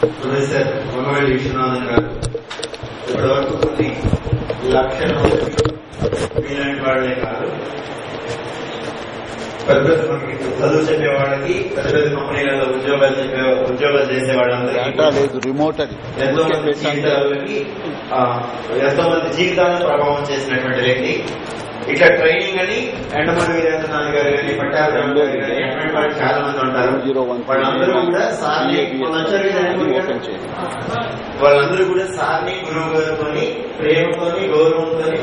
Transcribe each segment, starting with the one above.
Professor మంగళ విశ్వనాథన్ గారు ఇప్పటి వరకు కొన్ని లక్షల మంది మీలాంటి వాళ్ళే కాదు. పెద్ద పెద్ద మనకి చదువు చెప్పే వాళ్ళకి పెద్ద పెద్ద కంపెనీలలో ఉద్యోగాలు చెప్పే ఉద్యోగాలు చేసే వాళ్ళందరికీ డేటా లేదు రిమోట్ అది. ఎంతో మంది జీవితాలకి ఎంతో మంది జీవితాలను ప్రభావం చేసినటువంటి వ్యక్తి. ఇట్లా ట్రైనింగ్ అని ఎండమూరి వీరేంద్రనాథ్ గారు కానీ పట్టాభిరామ్ గారు కానీ వాళ్ళు చాలా మంది ఉంటారు. వాళ్ళందరూ కూడా సార్ని వాళ్ళందరూ కూడా సార్ని గురువు గారితోని ప్రేమతోని గౌరవంతోని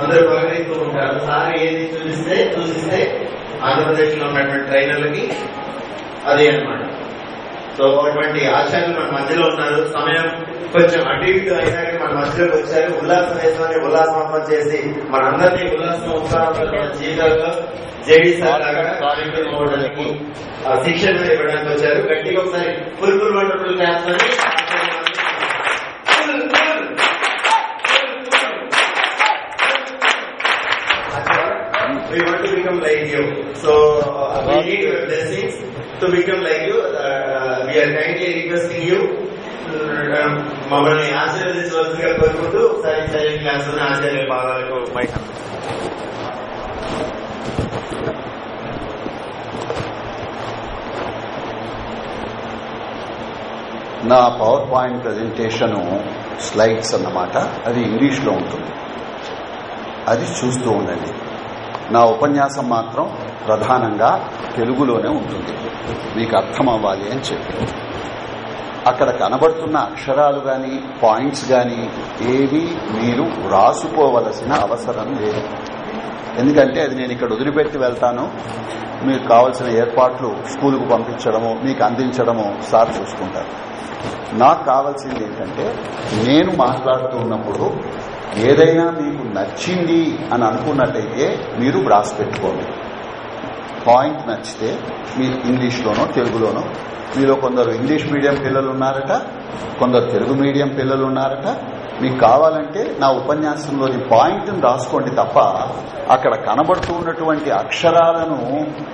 అందరూ పలకరిస్తూ ఉంటారు. సార్ ఏది చూపిస్తే చూసిస్తే ఆంధ్రప్రదేశ్లో ఉన్నటువంటి ట్రైనర్లకి అదే అన్నమాట. సో అటువంటి ఆచార్యులు మన మధ్యలో ఉన్నారు సమయం కొంచెం అటు ఇటు అయినాక మన మధ్యలోకి వచ్చారు ఉల్లాస దేశాన్ని ఉల్లాసం చేసి మనందరినీ ఉల్లాసం ఉత్సాహంతో మన జీవితాల్లో జేడీ లాగా కార్యక్రమం అవ్వడానికి శిక్షణ ఇవ్వడానికి వచ్చారు గట్టిగా ఒకసారి full full wonderful We want to become like you. So uh, we need your blessings to become like you. Uh, we are you requesting you. uh, మమ్మల్ని కోరుకుంటూ ఒకసారి సరైన క్లాస్ ఆచార్య పాదాలకు నా పవర్ పాయింట్ ప్రజెంటేషన్ స్లైడ్స్ అన్నమాట. అది ఇంగ్లీష్లో ఉంటుంది. అది చూస్తూ ఉండండి. నా ఉపన్యాసం మాత్రం ప్రధానంగా తెలుగులోనే ఉంటుంది. మీకు అర్థం అవ్వాలి అని చెప్పి. అక్కడ కనబడుతున్న అక్షరాలు గాని పాయింట్స్ గాని ఏవి మీరు రాసుకోవలసిన అవసరం లేదు. ఎందుకంటే అది నేను ఇక్కడ వదిలిపెట్టి వెళ్తాను. మీకు కావలసిన ఏర్పాట్లు స్కూలుకు పంపించడము మీకు అందించడము సార్ చూసుకుంటారు. నాకు కావాల్సింది ఏంటంటే నేను మాట్లాడుతూ ఉన్నప్పుడు ఏదైనా మీకు నచ్చింది అని అనుకున్నట్టయితే మీరు వ్రాసి పెట్టుకోండి. పాయింట్ నచ్చితే మీరు ఇంగ్లీష్లోనో తెలుగులోనో. మీలో కొందరు ఇంగ్లీష్ మీడియం పిల్లలు ఉన్నారట కొందరు తెలుగు మీడియం పిల్లలు ఉన్నారట మీకు కావాలంటే నా ఉపన్యాసంలోని పాయింట్ని రాసుకోండి తప్ప అక్కడ కనబడుతూ ఉన్నటువంటి అక్షరాలను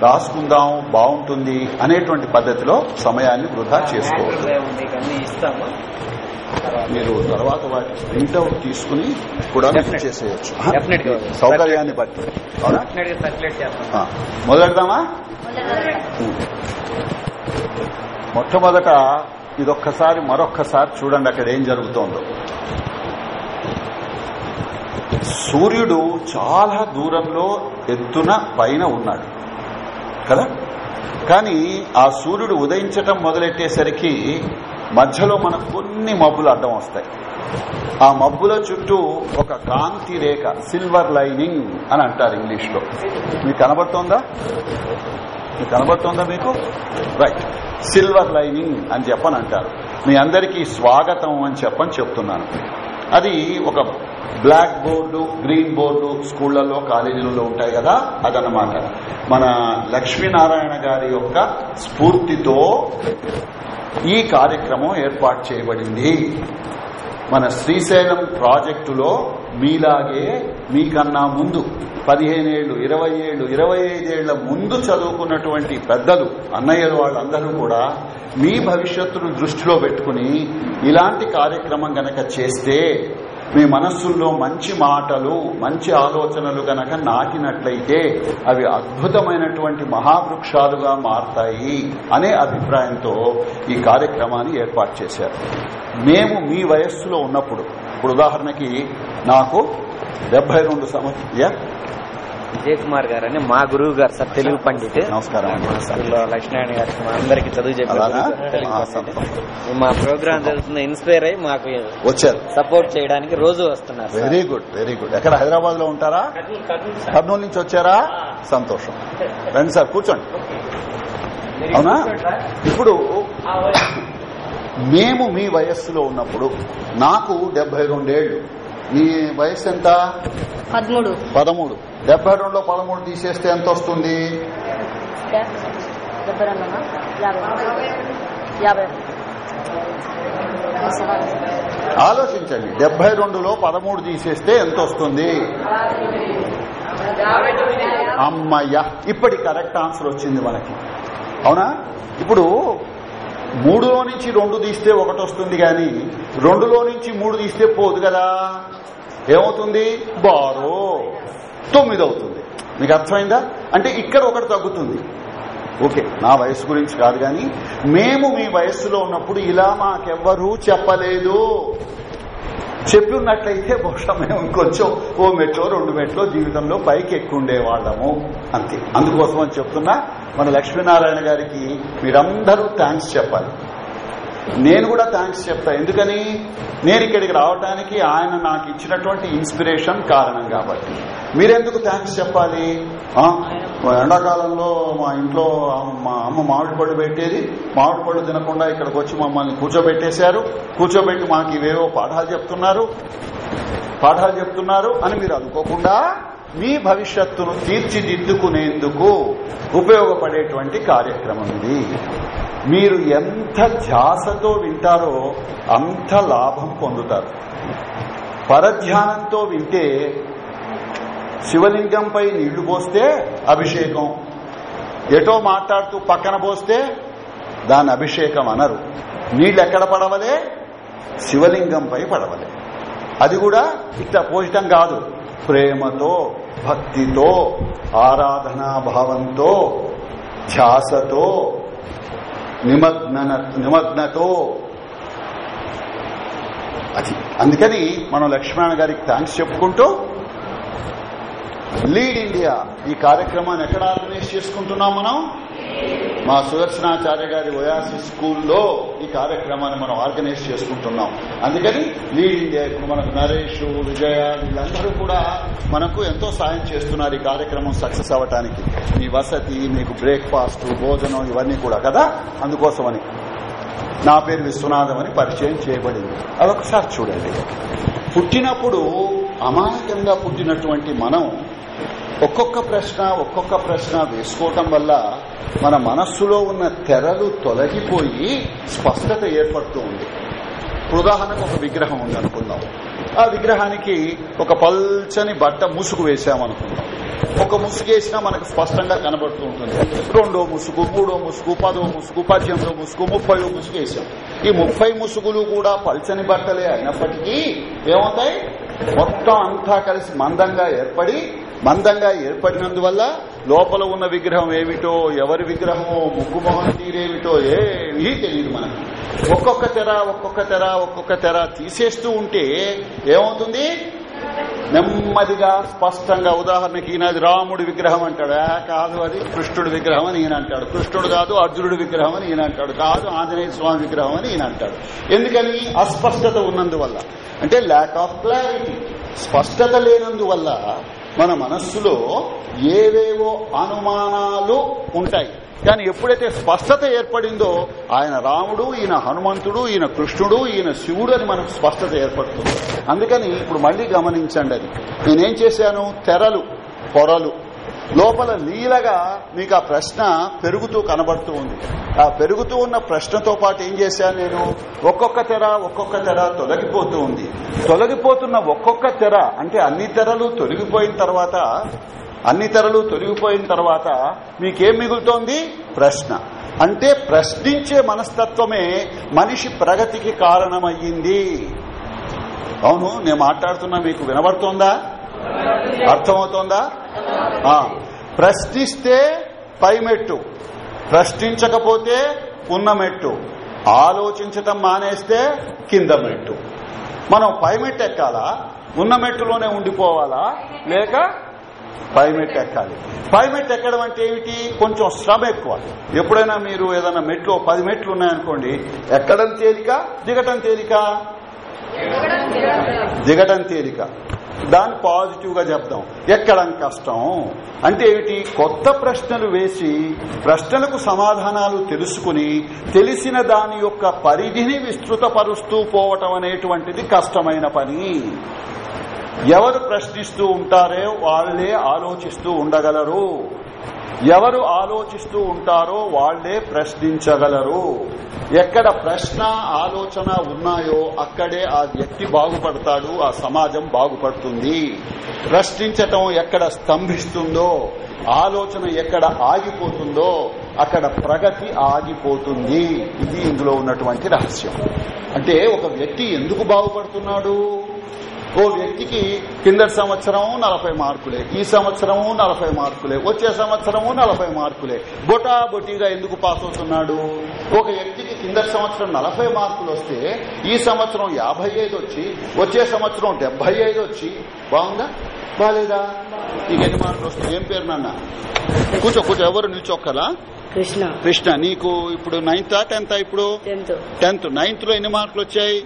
రాసుకుందాం బాగుంటుంది అనేటువంటి పద్ధతిలో సమయాన్ని వృధా చేసుకోవద్దు. మీరు తర్వాత వాటి ప్రింట్అవుట్ తీసుకుని కూడా. చేసేయచ్చు. సౌకర్యాన్ని బట్టి. మొదలెడదామా. మొట్టమొదట ఇదొక్కసారి మరొక్కసారి చూడండి అక్కడ ఏం జరుగుతోందో. సూర్యుడు చాలా దూరంలో ఎత్తున పైన ఉన్నాడు. కదా? కానీ ఆ సూర్యుడు ఉదయించటం మొదలెట్టేసరికి మధ్యలో మనకు కొన్ని మబ్బులు అడ్డం వస్తాయి. ఆ మబ్బుల చుట్టూ ఒక కాంతి రేఖ సిల్వర్ లైనింగ్ అని అంటారు ఇంగ్లీష్లో మీకు కనబడుతోందా? మీకు కనబడుతోందా మీకు? రైట్ సిల్వర్ లైనింగ్ అని చెప్పని అంటారు మీ అందరికీ స్వాగతం అని చెప్పని చెప్తున్నాను. అది ఒక బ్లాక్ బోర్డు గ్రీన్ బోర్డు స్కూళ్ళలో కాలేజీలలో ఉంటాయి కదా అదనమాట మన లక్ష్మీనారాయణ గారి యొక్క స్ఫూర్తితో ఈ కార్యక్రమం ఏర్పాటు చేయబడింది. మన శ్రీశైలం ప్రాజెక్టులో మీలాగే మీకన్నా ముందు పదిహేనేళ్ళు ఇరవై ఏళ్ళు ఇరవై ఐదేళ్ళ ముందు చదువుకున్నటువంటి పెద్దలు అన్నయ్యలు వాళ్ళందరూ కూడా మీ భవిష్యత్తును దృష్టిలో పెట్టుకుని ఇలాంటి కార్యక్రమం గనక చేస్తే మీ మనస్సుల్లో మంచి మాటలు మంచి ఆలోచనలు గనక నాటినట్లయితే అవి అద్భుతమైనటువంటి మహావృక్షాలుగా మారతాయి అనే అభిప్రాయంతో ఈ కార్యక్రమాన్ని ఏర్పాటు చేశారు. మేము మీ వయస్సులో ఉన్నప్పుడు ఇప్పుడు ఉదాహరణకి నాకు డెబ్బై రెండు సంవత్సరం విజయ్ కుమార్ గారు అని మా గురువు గారు సార్ తెలుగు పండిట్. నమస్కారం లక్ష్మీనారాయణ గారు మా అందరికి చదువు చెప్పారు. మా ప్రోగ్రామ్ జరుగుతున్న ఇన్స్పైర్ అయ్యి మాకు వచ్చారు. సపోర్ట్ చేయడానికి రోజు వస్తున్నారు. Very good very good. ఎక్కడ? హైదరాబాద్లో ఉంటారా? కర్నూలు నుంచి వచ్చారా? సంతోషం. రండి సార్ కూర్చోండి. అవునా? ఇప్పుడు మేము మీ వయస్సులో ఉన్నప్పుడు నాకు డెబ్బై రెండేళ్ళు మీ వయస్సు ఎంత? పదమూడు. పదమూడు. డెబ్బై రెండులో పదమూడు తీసేస్తే ఎంత వస్తుంది? ఆలోచించండి. డెబ్బై రెండులో పదమూడు తీసేస్తే ఎంత వస్తుంది? అమ్మయ్య. ఇప్పటి కరెక్ట్ ఆన్సర్ వచ్చింది మనకి. అవునా? ఇప్పుడు మూడులో నుంచి రెండు తీస్తే ఒకటి వస్తుంది గాని రెండులో నుంచి మూడు తీస్తే పోదు కదా. ఏమవుతుంది? బారో. తొమ్మిది అవుతుంది మీకు అర్థమైందా? అంటే ఇక్కడ ఒకటి తగ్గుతుంది. ఓకే నా వయసు గురించి కాదు కానీ మేము మీ వయస్సులో ఉన్నప్పుడు ఇలా మాకెవ్వరూ చెప్పలేదు. చెప్పి ఉన్నట్లయితే బహుశా మేము ఇంకొంచెం ఓ మెట్లో రెండు మెట్లో జీవితంలో పైకి ఎక్కుండే వాళ్ళము అంతే. అందుకోసం అని చెప్తున్నా మన లక్ష్మీనారాయణ గారికి మీరందరూ థ్యాంక్స్ చెప్పాలి. నేను కూడా థ్యాంక్స్ చెప్తా. ఎందుకని? నేను ఇక్కడికి రావడానికి ఆయన నాకు ఇచ్చినటువంటి ఇన్స్పిరేషన్ కారణం కాబట్టి. మీరెందుకు థ్యాంక్స్ చెప్పాలి? ఎండాకాలంలో మా ఇంట్లో మా అమ్మ మామిడి పళ్ళు పెట్టేది. మామిడి పళ్ళు తినకుండా ఇక్కడికి వచ్చి మమ్మల్ని కూర్చోబెట్టేశారు. కూర్చోబెట్టి మాకు ఇవేవో పాఠాలు చెప్తున్నారు. పాఠాలు చెప్తున్నారు అని మీరు అనుకోకుండా మీ భవిష్యత్తును తీర్చిదిద్దుకునేందుకు ఉపయోగపడేటువంటి కార్యక్రమం ఇది. మీరు ఎంత ధ్యాసతో వింటారో అంత లాభం పొందుతారు. పరధ్యానంతో వింటే శివలింగంపై నీళ్ళు పోస్తే అభిషేకం. ఎటో మాట్లాడుతూ పక్కన పోస్తే దాని అభిషేకం అనరు. నీళ్ళు ఎక్కడ పడవలే? శివలింగంపై పడవలే. అది కూడా ఇట్లా పోయటం కాదు. ప్రేమతో భక్తితో ఆరాధనా భావంతో ధ్యాసతో నిమగ్న నిమగ్నతో. అది అందుకని మనం లక్ష్మణ గారికి థ్యాంక్స్ చెప్పుకుంటూ లీడ్ ఇండియా ఈ కార్యక్రమాన్ని ఎక్కడ ఆర్గనైజ్ చేసుకుంటున్నాం మనం? మా సుదర్శనాచార్య గారి ఒయాసి స్కూల్లో ఈ కార్యక్రమాన్ని మనం ఆర్గనైజ్ చేసుకుంటున్నాం. అందుకని లీడ్ ఇండియా ఇప్పుడు మనకు నరేష్ విజయ వీళ్ళందరూ కూడా మనకు ఎంతో సాయం చేస్తున్నారు ఈ కార్యక్రమం సక్సెస్ అవ్వటానికి. మీ వసతి మీకు బ్రేక్ఫాస్ట్ భోజనం ఇవన్నీ కూడా కదా? అందుకోసమని. నా పేరు విశ్వనాథం అని పరిచయం చేయబడింది. అదొకసారి చూడండి. పుట్టినప్పుడు అమాయకంగా పుట్టినటువంటి మనం ఒక్కొక్క ప్రశ్న ఒక్కొక్క ప్రశ్న వేసుకోవటం వల్ల మన మనస్సులో ఉన్న తెరలు తొలగిపోయి స్పష్టత ఏర్పడుతూ ఉంది. ఉదాహరణకు ఒక విగ్రహం ఉంది అనుకుందాం ఆ విగ్రహానికి ఒక పల్చని బట్ట ముసుగు వేసామనుకుందాం ఒక ముసుగు వేసినా మనకు స్పష్టంగా కనబడుతూ ఉంటుంది. రెండో ముసుగు మూడో ముసుగు పదో ముసుగు పద్దెనిమిదో ముసుగు ముప్పై ముసుగు వేసాం ఈ ముప్పై ముసుగులు కూడా పల్చని బట్టలే అయినప్పటికీ ఏమవుతాయి? మొత్తం అంతా కలిసి మందంగా ఏర్పడి మందంగా ఏర్పడినందువల్ల లోపల ఉన్న విగ్రహం ఏమిటో ఎవరి విగ్రహమో ముగ్గు మొహం తీరేమిటో ఏమీ తెలియదు మనకి. ఒక్కొక్క తెర ఒక్కొక్క తెర ఒక్కొక్క తెర తీసేస్తూ ఉంటే ఏమవుతుంది? నెమ్మదిగా స్పష్టంగా ఉదాహరణకి ఈయనది రాముడి విగ్రహం అంటాడు? కాదు అది. కృష్ణుడి విగ్రహం అని ఈయన అంటాడు. కృష్ణుడు కాదు అర్జునుడి విగ్రహం అని ఈయన అంటాడు. కాదు ఆంజనేయ స్వామి విగ్రహం అని ఈయన అంటాడు. ఎందుకని? అస్పష్టత ఉన్నందువల్ల. అంటే ల్యాక్ ఆఫ్ క్లారిటీ స్పష్టత లేనందువల్ల మన మనస్సులో ఏవేవో అనుమానాలు ఉంటాయి. కానీ ఎప్పుడైతే స్పష్టత ఏర్పడిందో ఆయన రాముడు ఈయన హనుమంతుడు ఈయన కృష్ణుడు ఈయన శివుడు అని మనకు స్పష్టత ఏర్పడుతుంది. అందుకని ఇప్పుడు మళ్ళీ గమనించండి అది. నేనేం చేశాను? తెరలు పొరలు. లోపల లీలగా మీకు ఆ ప్రశ్న పెరుగుతూ కనబడుతూ ఉంది. ఆ పెరుగుతూ ఉన్న ప్రశ్నతో పాటు ఏం చేశాను నేను? ఒక్కొక్క తెర ఒక్కొక్క తెర తొలగిపోతూ ఉంది. తొలగిపోతున్న ఒక్కొక్క తెర అంటే అన్ని తెరలు తొలగిపోయిన తర్వాత అన్ని తెరలు తొలగిపోయిన తర్వాత మీకేం మిగులుతోంది? ప్రశ్న. అంటే ప్రశ్నించే మనస్తత్వమే మనిషి ప్రగతికి కారణమయ్యింది. అవును నేను మాట్లాడుతున్నా మీకు వినబడుతోందా? అర్థమవుతోందా? ప్రశ్నిస్తే పై మెట్టు ప్రశ్నించకపోతే ఉన్న మెట్టు ఆలోచించటం మానేస్తే కింద మెట్టు మనం పై మెట్టు ఎక్కాలా ఉన్న మెట్టులోనే ఉండిపోవాలా? లేక పై మెట్టు ఎక్కాలి పై మెట్టు ఎక్కడం అంటే ఏమిటి? కొంచెం శ్రమ ఎక్కువ. ఎప్పుడైనా మీరు ఏదైనా మెట్లు పది మెట్లు ఉన్నాయనుకోండి ఎక్కడం తేలిక? దిగటం తేలిక. దిగటం తేలిక. దాన్ని పాజిటివ్గా చెప్దాం. ఎక్కడం కష్టం? అంటే ఏమిటి? కొత్త ప్రశ్నలు వేసి ప్రశ్నలకు సమాధానాలు తెలుసుకుని తెలిసిన దాని యొక్క పరిధిని విస్తృతపరుస్తూ పోవటం అనేటువంటిది కష్టమైన పని. ఎవరు ప్రశ్నిస్తూ ఉంటారో వాళ్ళే ఆలోచిస్తూ ఉండగలరు. ఎవరు ఆలోచిస్తూ ఉంటారో వాళ్ళే ప్రశ్నించగలరు. ఎక్కడ ప్రశ్న ఆలోచన ఉన్నాయో అక్కడే ఆ వ్యక్తి బాగుపడతాడు ఆ సమాజం బాగుపడుతుంది. ప్రశ్నించటం ఎక్కడ స్తంభిస్తుందో ఆలోచన ఎక్కడ ఆగిపోతుందో అక్కడ ప్రగతి ఆగిపోతుంది. ఇది ఇందులో ఉన్నటువంటి రహస్యం. అంటే ఒక వ్యక్తి ఎందుకు బాగుపడుతున్నాడు? ఓ వ్యక్తికి కిందటి సంవత్సరం నలభై మార్కులే ఈ సంవత్సరం నలభై మార్కులే వచ్చే సంవత్సరము నలభై మార్కులే. బొటా బొటీగా ఎందుకు పాస్ అవుతున్నాడు? ఒక వ్యక్తికి కిందటి సంవత్సరం నలభై మార్కులు వస్తే ఈ సంవత్సరం యాభై ఐదు వచ్చి వచ్చే సంవత్సరం డెబ్బై ఐదు వచ్చి బాగుందా? బాలేదా? నీకు ఎన్ని మార్కులు వస్తాయి? ఏం పేరు నాన్న? కూర్చో కూర్చో ఎవరు నిల్చొక్కలా? కృష్ణ. కృష్ణ నీకు ఇప్పుడు నైన్త్ టెన్త్ ఇప్పుడు? టెన్త్ నైన్త్లో ఎన్ని మార్కులు వచ్చాయి?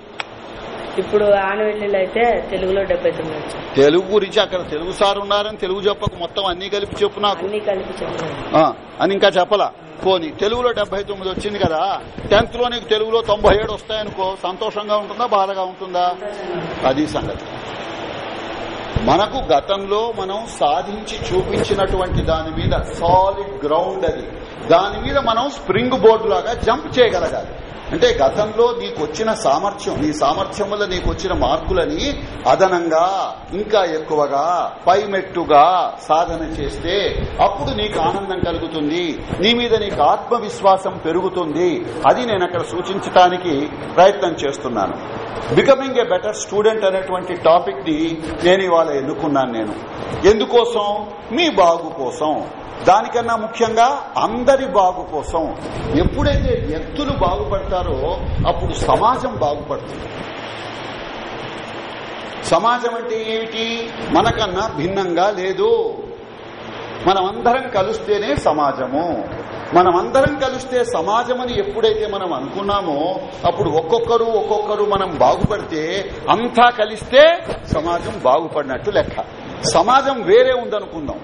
ఇప్పుడు ఆనవెల్లిలో అయితే తెలుగులో డెబ్బై తొమ్మిది తెలుగు గురించి అక్కడ తెలుగు సార్ ఉన్నారని తెలుగు చెప్పక. మొత్తం అన్ని కలిపి చెప్పు నాకు. అన్ని కలిపి అని ఇంకా చెప్పలా. పోని తెలుగులో డెబ్బై తొమ్మిది వచ్చింది కదా టెన్త్లో నీకు తెలుగులో తొంభై ఏడు వస్తాయనుకో సంతోషంగా ఉంటుందా బాధగా ఉంటుందా? అది సంగతి. మనకు గతంలో మనం సాధించి చూపించినటువంటి దాని మీద సాలిడ్ గ్రౌండ్ అది. దాని మీద మనం స్ప్రింగ్ బోర్డు లాగా జంప్ చేయగలగాలి. అంటే గతంలో నీకు వచ్చిన సామర్థ్యం నీ సామర్థ్యం వల్ల నీకు వచ్చిన మార్కులని అదనంగా ఇంకా ఎక్కువగా పైమెట్టుగా సాధన చేస్తే అప్పుడు నీకు ఆనందం కలుగుతుంది. నీ మీద నీకు ఆత్మవిశ్వాసం పెరుగుతుంది. అది నేను అక్కడ సూచించడానికి ప్రయత్నం చేస్తున్నాను. బికమింగ్ ఏ బెటర్ స్టూడెంట్ అనేటువంటి టాపిక్ని నేను ఇవాళ ఎన్నుకున్నాను నేను. ఎందుకోసం? మీ బాగు కోసం. దానికన్నా ముఖ్యంగా అందరి బాగు కోసం. ఎప్పుడైతే వ్యక్తులు బాగుపడతారు అప్పుడు సమాజం బాగుపడుతుంది. సమాజం అంటే ఏమిటి? మనకన్నా భిన్నంగా లేదు. మనమందరం కలిస్తేనే సమాజము. మనమందరం కలిస్తే సమాజం అని ఎప్పుడైతే మనం అనుకున్నామో అప్పుడు ఒక్కొక్కరు ఒక్కొక్కరు మనం బాగుపడితే అంతా కలిస్తే సమాజం బాగుపడినట్టు లెక్క. సమాజం వేరే ఉందనుకుందాం.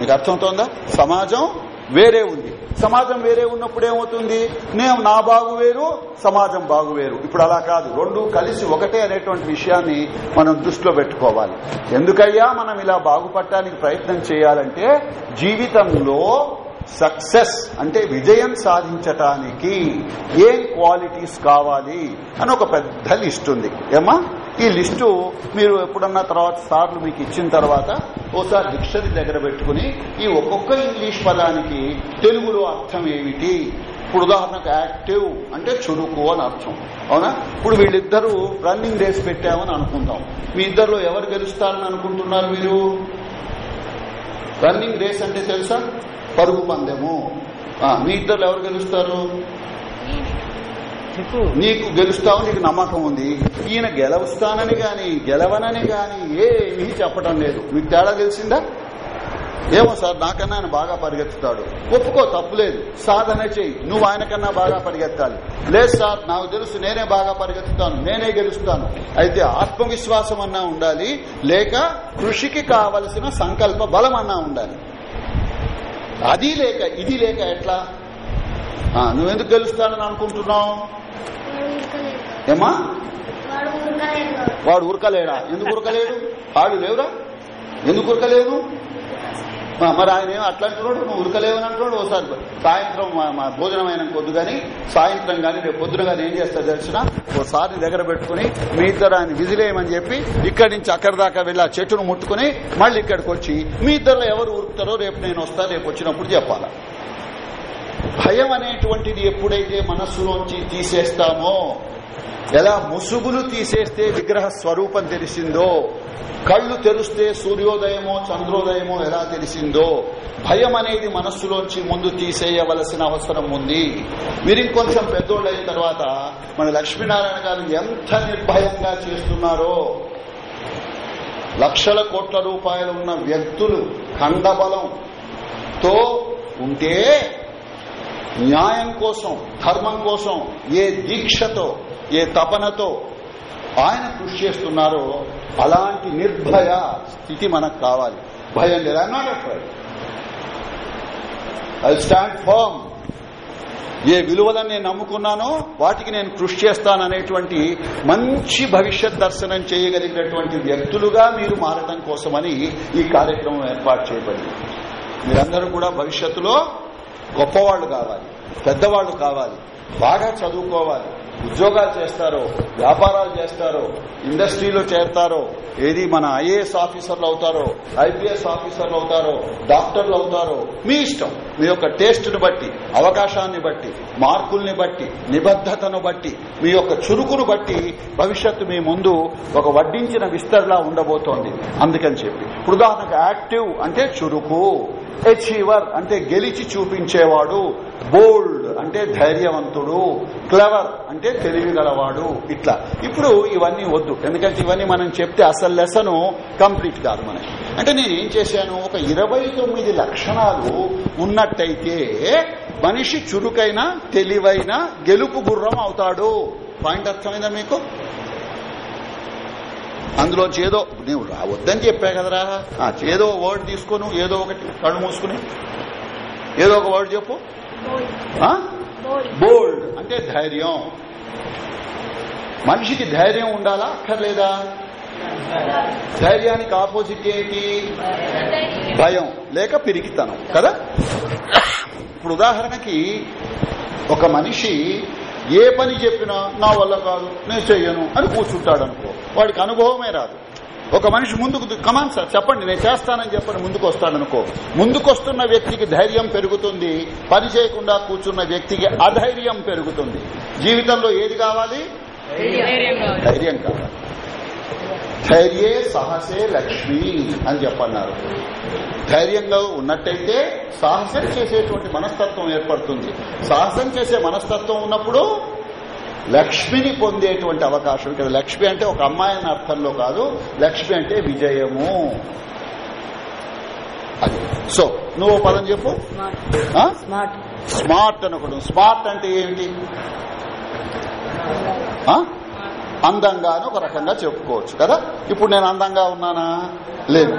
మీకు అర్థమవుతోందా? సమాజం వేరే ఉంది. సమాజం వేరే ఉన్నప్పుడు ఏమవుతుంది? నేను నా బాగు వేరు సమాజం బాగు వేరు. ఇప్పుడు అలా కాదు. రెండు కలిసి ఒకటే అనేటువంటి విషయాన్ని మనం దృష్టిలో పెట్టుకోవాలి. ఎందుకయ్యా? మనం ఇలా బాగుపడటానికి ప్రయత్నం చేయాలంటే జీవితంలో సక్సెస్ అంటే విజయం సాధించటానికి ఏం క్వాలిటీస్ కావాలి అని ఒక పెద్ద లిస్ట్ ఉంది. ఏమా ఈ లిస్టు మీరు ఎప్పుడన్నా తర్వాత సార్లు మీకు ఇచ్చిన తర్వాత ఓసారి డిక్షనరీ దగ్గర పెట్టుకుని ఈ ఒక్కొక్క ఇంగ్లీష్ పదానికి తెలుగులో అర్థం ఏమిటి? ఇప్పుడు ఉదాహరణకు యాక్టివ్ అంటే చురుకు అని అర్థం. అవునా? ఇప్పుడు వీళ్ళిద్దరూ రన్నింగ్ రేస్ పెట్టామని అనుకుందాం. మీ ఇద్దరిలో ఎవరు గెలుస్తారని అనుకుంటున్నారు మీరు? రన్నింగ్ రేస్ అంటే తెలుసా? పరుగు పందెము. మీ ఇద్దరు ఎవరు గెలుస్తారు? నీకు గెలుస్తావు నీకు నమ్మకం ఉంది. ఈయన గెలవస్తానని గాని గెలవనని గాని ఏమీ చెప్పడం లేదు. మీకు తేడా తెలిసిందా? ఏమో సార్ నాకన్నా ఆయన బాగా పరిగెత్తుతాడు. ఒప్పుకో తప్పులేదు సాధన చెయ్యి నువ్వు ఆయనకన్నా బాగా పరిగెత్తాలి. లేదు సార్ నాకు తెలుసు నేనే బాగా పరిగెత్తుతాను. నేనే గెలుస్తాను. అయితే ఆత్మవిశ్వాసం అన్నా ఉండాలి. లేక కృషికి కావలసిన సంకల్ప బలం అన్నా ఉండాలి. అది లేక ఇది లేక ఎట్లా? నువ్వెందుకు గెలుస్తానని అనుకుంటున్నావు? ఏమా వాడు ఉరకలేడా? ఎందుకు ఉరకలేడు ఆడు లేవురా? ఎందుకు ఉరకలేదు? మరి ఆయన ఏమో అట్లా అంటున్నాడు? నువ్వు ఉరకలేవని అంటున్నాడు. ఒకసారి సాయంత్రం భోజనం అయిన కొద్దు కానీ సాయంత్రం కానీ రేపు పొద్దున కానీ ఏం చేస్తారు తెలిసిన ఓసారి దగ్గర పెట్టుకుని మీ ఇద్దరు ఆయన విజిలేయమని చెప్పి ఇక్కడి నుంచి అక్కడి దాకా వెళ్ళి ఆ చెట్టును ముట్టుకుని మళ్ళీ ఇక్కడికి వచ్చి మీ ఇద్దరులో ఎవరు ఉరుకుతారో రేపు నేను వస్తా రేపు వచ్చినప్పుడు చెప్పాలా? భయం అనేటువంటిది ఎప్పుడైతే మనస్సులోంచి తీసేస్తామో ఎలా ముసుగులు తీసేస్తే విగ్రహ స్వరూపం తెలిసిందో కళ్ళు తెరిస్తే సూర్యోదయమో చంద్రోదయమో ఎలా తెలిసిందో భయం అనేది మనస్సులోంచి ముందు తీసేయవలసిన అవసరం ఉంది. మీరు ఇంకొంచెం పెద్దోళ్ళు అయిన తర్వాత మన లక్ష్మీనారాయణ గారు ఎంత నిర్భయంగా చేస్తున్నారో లక్షల కోట్ల రూపాయలు ఉన్న వ్యక్తులు ఖండబలంతో ఉంటే న్యాయం కోసం ధర్మం కోసం ఏ దీక్షతో ఏ తపనతో ఆయన కృషి చేస్తున్నారో అలాంటి నిర్భయ స్థితి మనకు కావాలి. భయం లేదు? I not afraid I stand firm ఏ విలువలను నేను నమ్ముకున్నానో వాటికి నేను కృషి చేస్తాననేటువంటి మంచి భవిష్యత్ దర్శనం చేయగలిగినటువంటి వ్యక్తులుగా మీరు మారటం కోసమని ఈ కార్యక్రమం ఏర్పాటు చేయబడింది. మీరందరూ కూడా భవిష్యత్తులో గొప్పవాళ్ళు కావాలి పెద్దవాళ్ళు కావాలి బాగా చదువుకోవాలి. ఉద్యోగాలు చేస్తారో వ్యాపారాలు చేస్తారో ఇండస్ట్రీలో చేరతారో ఏది మన ఐఏఎస్ ఆఫీసర్లు అవుతారో ఐపీఎస్ ఆఫీసర్లు అవుతారో డాక్టర్లు అవుతారో మీ ఇష్టం. మీ యొక్క టేస్ట్ని బట్టి అవకాశాన్ని బట్టి మార్కుల్ని బట్టి నిబద్ధతను బట్టి మీ యొక్క చురుకును బట్టి భవిష్యత్తు మీ ముందు ఒక వడ్డించిన విస్తరలా ఉండబోతోంది. అందుకని చెప్పి. ఇప్పుడు ఉదాహరణకు యాక్టివ్ అంటే చురుకు అచీవర్ అంటే గెలిచి చూపించేవాడు బోల్డ్ అంటే ధైర్యవంతుడు క్లవర్ అంటే తెలివి గలవాడు ఇట్లా. ఇప్పుడు ఇవన్నీ వద్దు. ఎందుకంటే ఇవన్నీ మనం చెప్తే అసలు లెసను కంప్లీట్ కాదు మనకి. అంటే నేను ఏం చేశాను? ఒక ఇరవై తొమ్మిది లక్షణాలు ఉన్నట్టయితే మనిషి చురుకైన తెలివైన గెలుపు గుర్రం అవుతాడు. పాయింట్ అర్థమైందా మీకు? అందులోంచి ఏదో నీవు రావద్దని చెప్పా కదరా. ఆ, ఏదో వర్డ్ తీసుకోను ఏదో ఒకటి కళ్ళు మూసుకుని. ఏదో ఒక వర్డ్ చెప్పు. బోల్డ్ అంటే ధైర్యం. మనిషికి ధైర్యం ఉండాలా? అక్కర్లేదా? ధైర్యానికి ఆపోజిట్ ఏంటి భయం లేక పిరికితనం కదా? ఇప్పుడు ఉదాహరణకి ఒక మనిషి ఏ పని చెప్పినా నా వల్ల కాదు నేను చెయ్యను అని కూర్చుంటాడు అనుకో వాడికి అనుభవమే రాదు. ఒక మనిషి ముందుకు కమాన్ సార్ చెప్పండి నేను చేస్తానని చెప్పని ముందుకు వస్తాడనుకో ముందుకొస్తున్న వ్యక్తికి ధైర్యం పెరుగుతుంది పని చేయకుండా కూర్చున్న వ్యక్తికి అధైర్యం పెరుగుతుంది. జీవితంలో ఏది కావాలి. ధైర్యం కావాలి. ధైర్యే సాహసే లక్ష్మి అని చెప్పన్నారు. ధైర్యంగా ఉన్నట్టయితే సాహసం చేసేటువంటి మనస్తత్వం ఏర్పడుతుంది. సాహసం చేసే మనస్తత్వం ఉన్నప్పుడు లక్ష్మిని పొందేటువంటి అవకాశం ఇక్కడ. లక్ష్మి అంటే ఒక అమ్మాయి అన్న అర్థంలో కాదు. లక్ష్మి అంటే విజయము. అది. సో నువ్వు పదం చెప్పు? స్మార్ట్. స్మార్ట్. అనకూడదు స్మార్ట్ అంటే ఏమిటి? అందంగా అని ఒక రకంగా చెప్పుకోవచ్చు కదా. ఇప్పుడు నేను అందంగా ఉన్నానా? లేదు.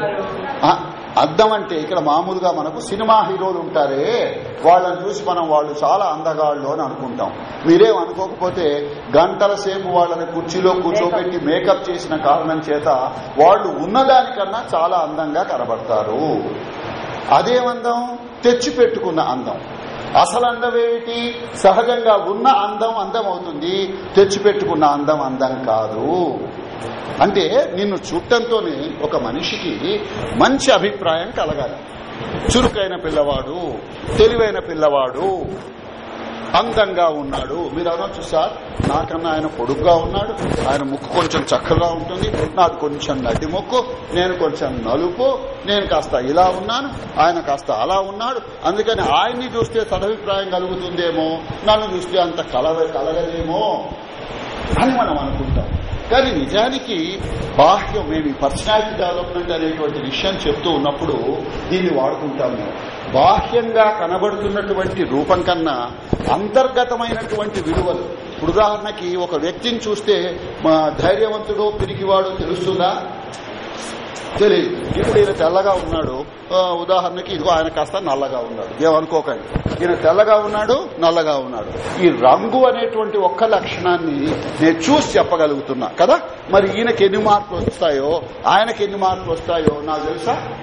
అద్దం అంటే ఇక్కడ మామూలుగా మనకు సినిమా హీరోలు ఉంటారే వాళ్ళని చూసి మనం వాళ్ళు చాలా అందగాళ్ళు అని అనుకుంటాం. మీరేం అనుకోకపోతే గంటల సేపు వాళ్ళని కుర్చీలో కూర్చోబెట్టి మేకప్ చేసిన కారణం చేత వాళ్ళు ఉన్నదానికన్నా చాలా అందంగా కనబడతారు. అదేమందం? తెచ్చి పెట్టుకున్న అందం. అసలు అందం ఏమిటి సహజంగా ఉన్న అందం అందం అవుతుంది తెచ్చిపెట్టుకున్న అందం అందం కాదు. అంటే నిన్ను చూడటంతోనే ఒక మనిషికి మంచి అభిప్రాయం కలగాలి. చురుకైన పిల్లవాడు తెలివైన పిల్లవాడు అందంగా ఉన్నాడు. మీరు అనొచ్చు సార్ నాకన్నా ఆయన పొడుగ్గా ఉన్నాడు ఆయన ముక్కు కొంచెం చక్కగా ఉంటుంది నాకు కొంచెం నటి ముక్కు నేను కొంచెం నలుపు నేను కాస్త ఇలా ఉన్నాను ఆయన కాస్త అలా ఉన్నాడు. అందుకని ఆయన్ని చూస్తే సదభిప్రాయం కలుగుతుందేమో నన్ను చూస్తే అంత కలవ కలగదేమో అని మనం అనుకుంటాం. కానీ నిజానికి బాహ్యం మేము పర్సనాలిటీ డెవలప్మెంట్ అనేటువంటి విషయం చెప్తూ ఉన్నప్పుడు దీన్ని వాడుకుంటాము బాహ్యంగా కనబడుతున్నటువంటి రూపం కన్నా అంతర్గతమైనటువంటి విలువలు. ఉదాహరణకి ఒక వ్యక్తిని చూస్తే మా ధైర్యవంతుడో పిరికివాడో తెలుస్తుందా? తెలియదు ఇప్పుడు ఈయన తెల్లగా ఉన్నాడు. ఉదాహరణకి ఇదిగో ఆయన కాస్త నల్లగా ఉన్నాడు. ఏమనుకోకండి. ఈయన తెల్లగా ఉన్నాడు నల్లగా ఉన్నాడు. ఈ రంగు అనేటువంటి ఒక్క లక్షణాన్ని నేను చూసి చెప్పగలుగుతున్నా కదా? మరి ఈయనకి ఎన్ని మార్కులు వస్తాయో ఆయనకి ఎన్ని మార్కులు వస్తాయో నాకు తెలుసా?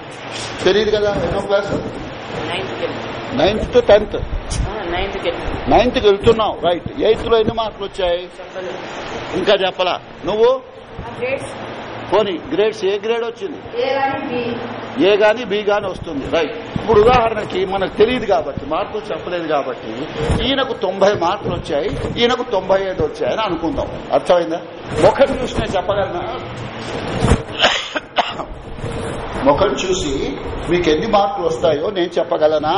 తెలియదు కదా ఎన్నో class? Ninth to tenth. Ninth నైన్త్కి వెళ్తున్నావు రైట్. ఎయిత్లో ఎన్ని మార్కులు వచ్చాయి? ఇంకా చెప్పలా? నువ్వు? పోనీ గ్రేడ్స్ ఏ గ్రేడ్ వచ్చింది? ఏ గాని బి. గాని వస్తుంది. రైట్. ఇప్పుడు ఉదాహరణకి మనకు తెలియదు కాబట్టి మార్కులు చెప్పలేదు కాబట్టి ఈయనకు తొంభై మార్కులు వచ్చాయి ఈయనకు తొంభై ఐదు వచ్చాయని అనుకుందాం. అర్థమైందా? ముఖం చూసి నేను చెప్పగలనా? ముఖం చూసి మీకు ఎన్ని మార్కులు వస్తాయో నేను చెప్పగలనా?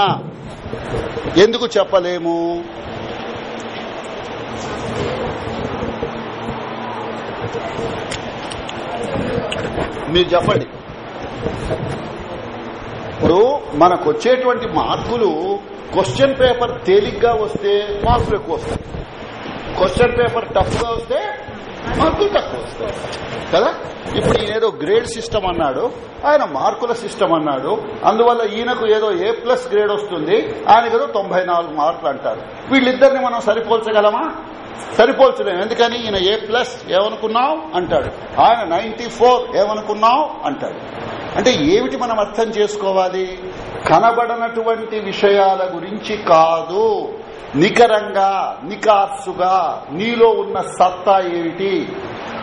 ఎందుకు చెప్పలేము? మీరు చెప్పండి. ఇప్పుడు మనకు వచ్చేటువంటి మార్కులు క్వశ్చన్ పేపర్ తేలిగ్గా వస్తే మార్కులు ఎక్కువ వస్తాయి. క్వశ్చన్ పేపర్ టఫ్గా వస్తే మార్కులు తక్కువ వస్తాయి. కదా? ఇప్పుడు ఈయన ఏదో గ్రేడ్ సిస్టమ్ అన్నాడు ఆయన మార్కుల సిస్టమ్ అన్నాడు అందువల్ల ఈయనకు ఏదో ఏ ప్లస్ గ్రేడ్ వస్తుంది ఆయనకు ఏదో తొంభై నాలుగు మార్కులు అంటారు. వీళ్ళిద్దరిని మనం సరిపోల్చగలమా? సరిపోల్చలేము ఎందుకని? ఈయన ఏ ప్లస్ ఏమనుకున్నావు? అంటాడు. ఆయన నైన్టీ ఫోర్ ఏమనుకున్నావు? అంటాడు. అంటే ఏమిటి మనం అర్థం చేసుకోవాలి? కనబడనటువంటి విషయాల గురించి కాదు. నికరంగా నికార్సుగా నీలో ఉన్న సత్తా ఏమిటి?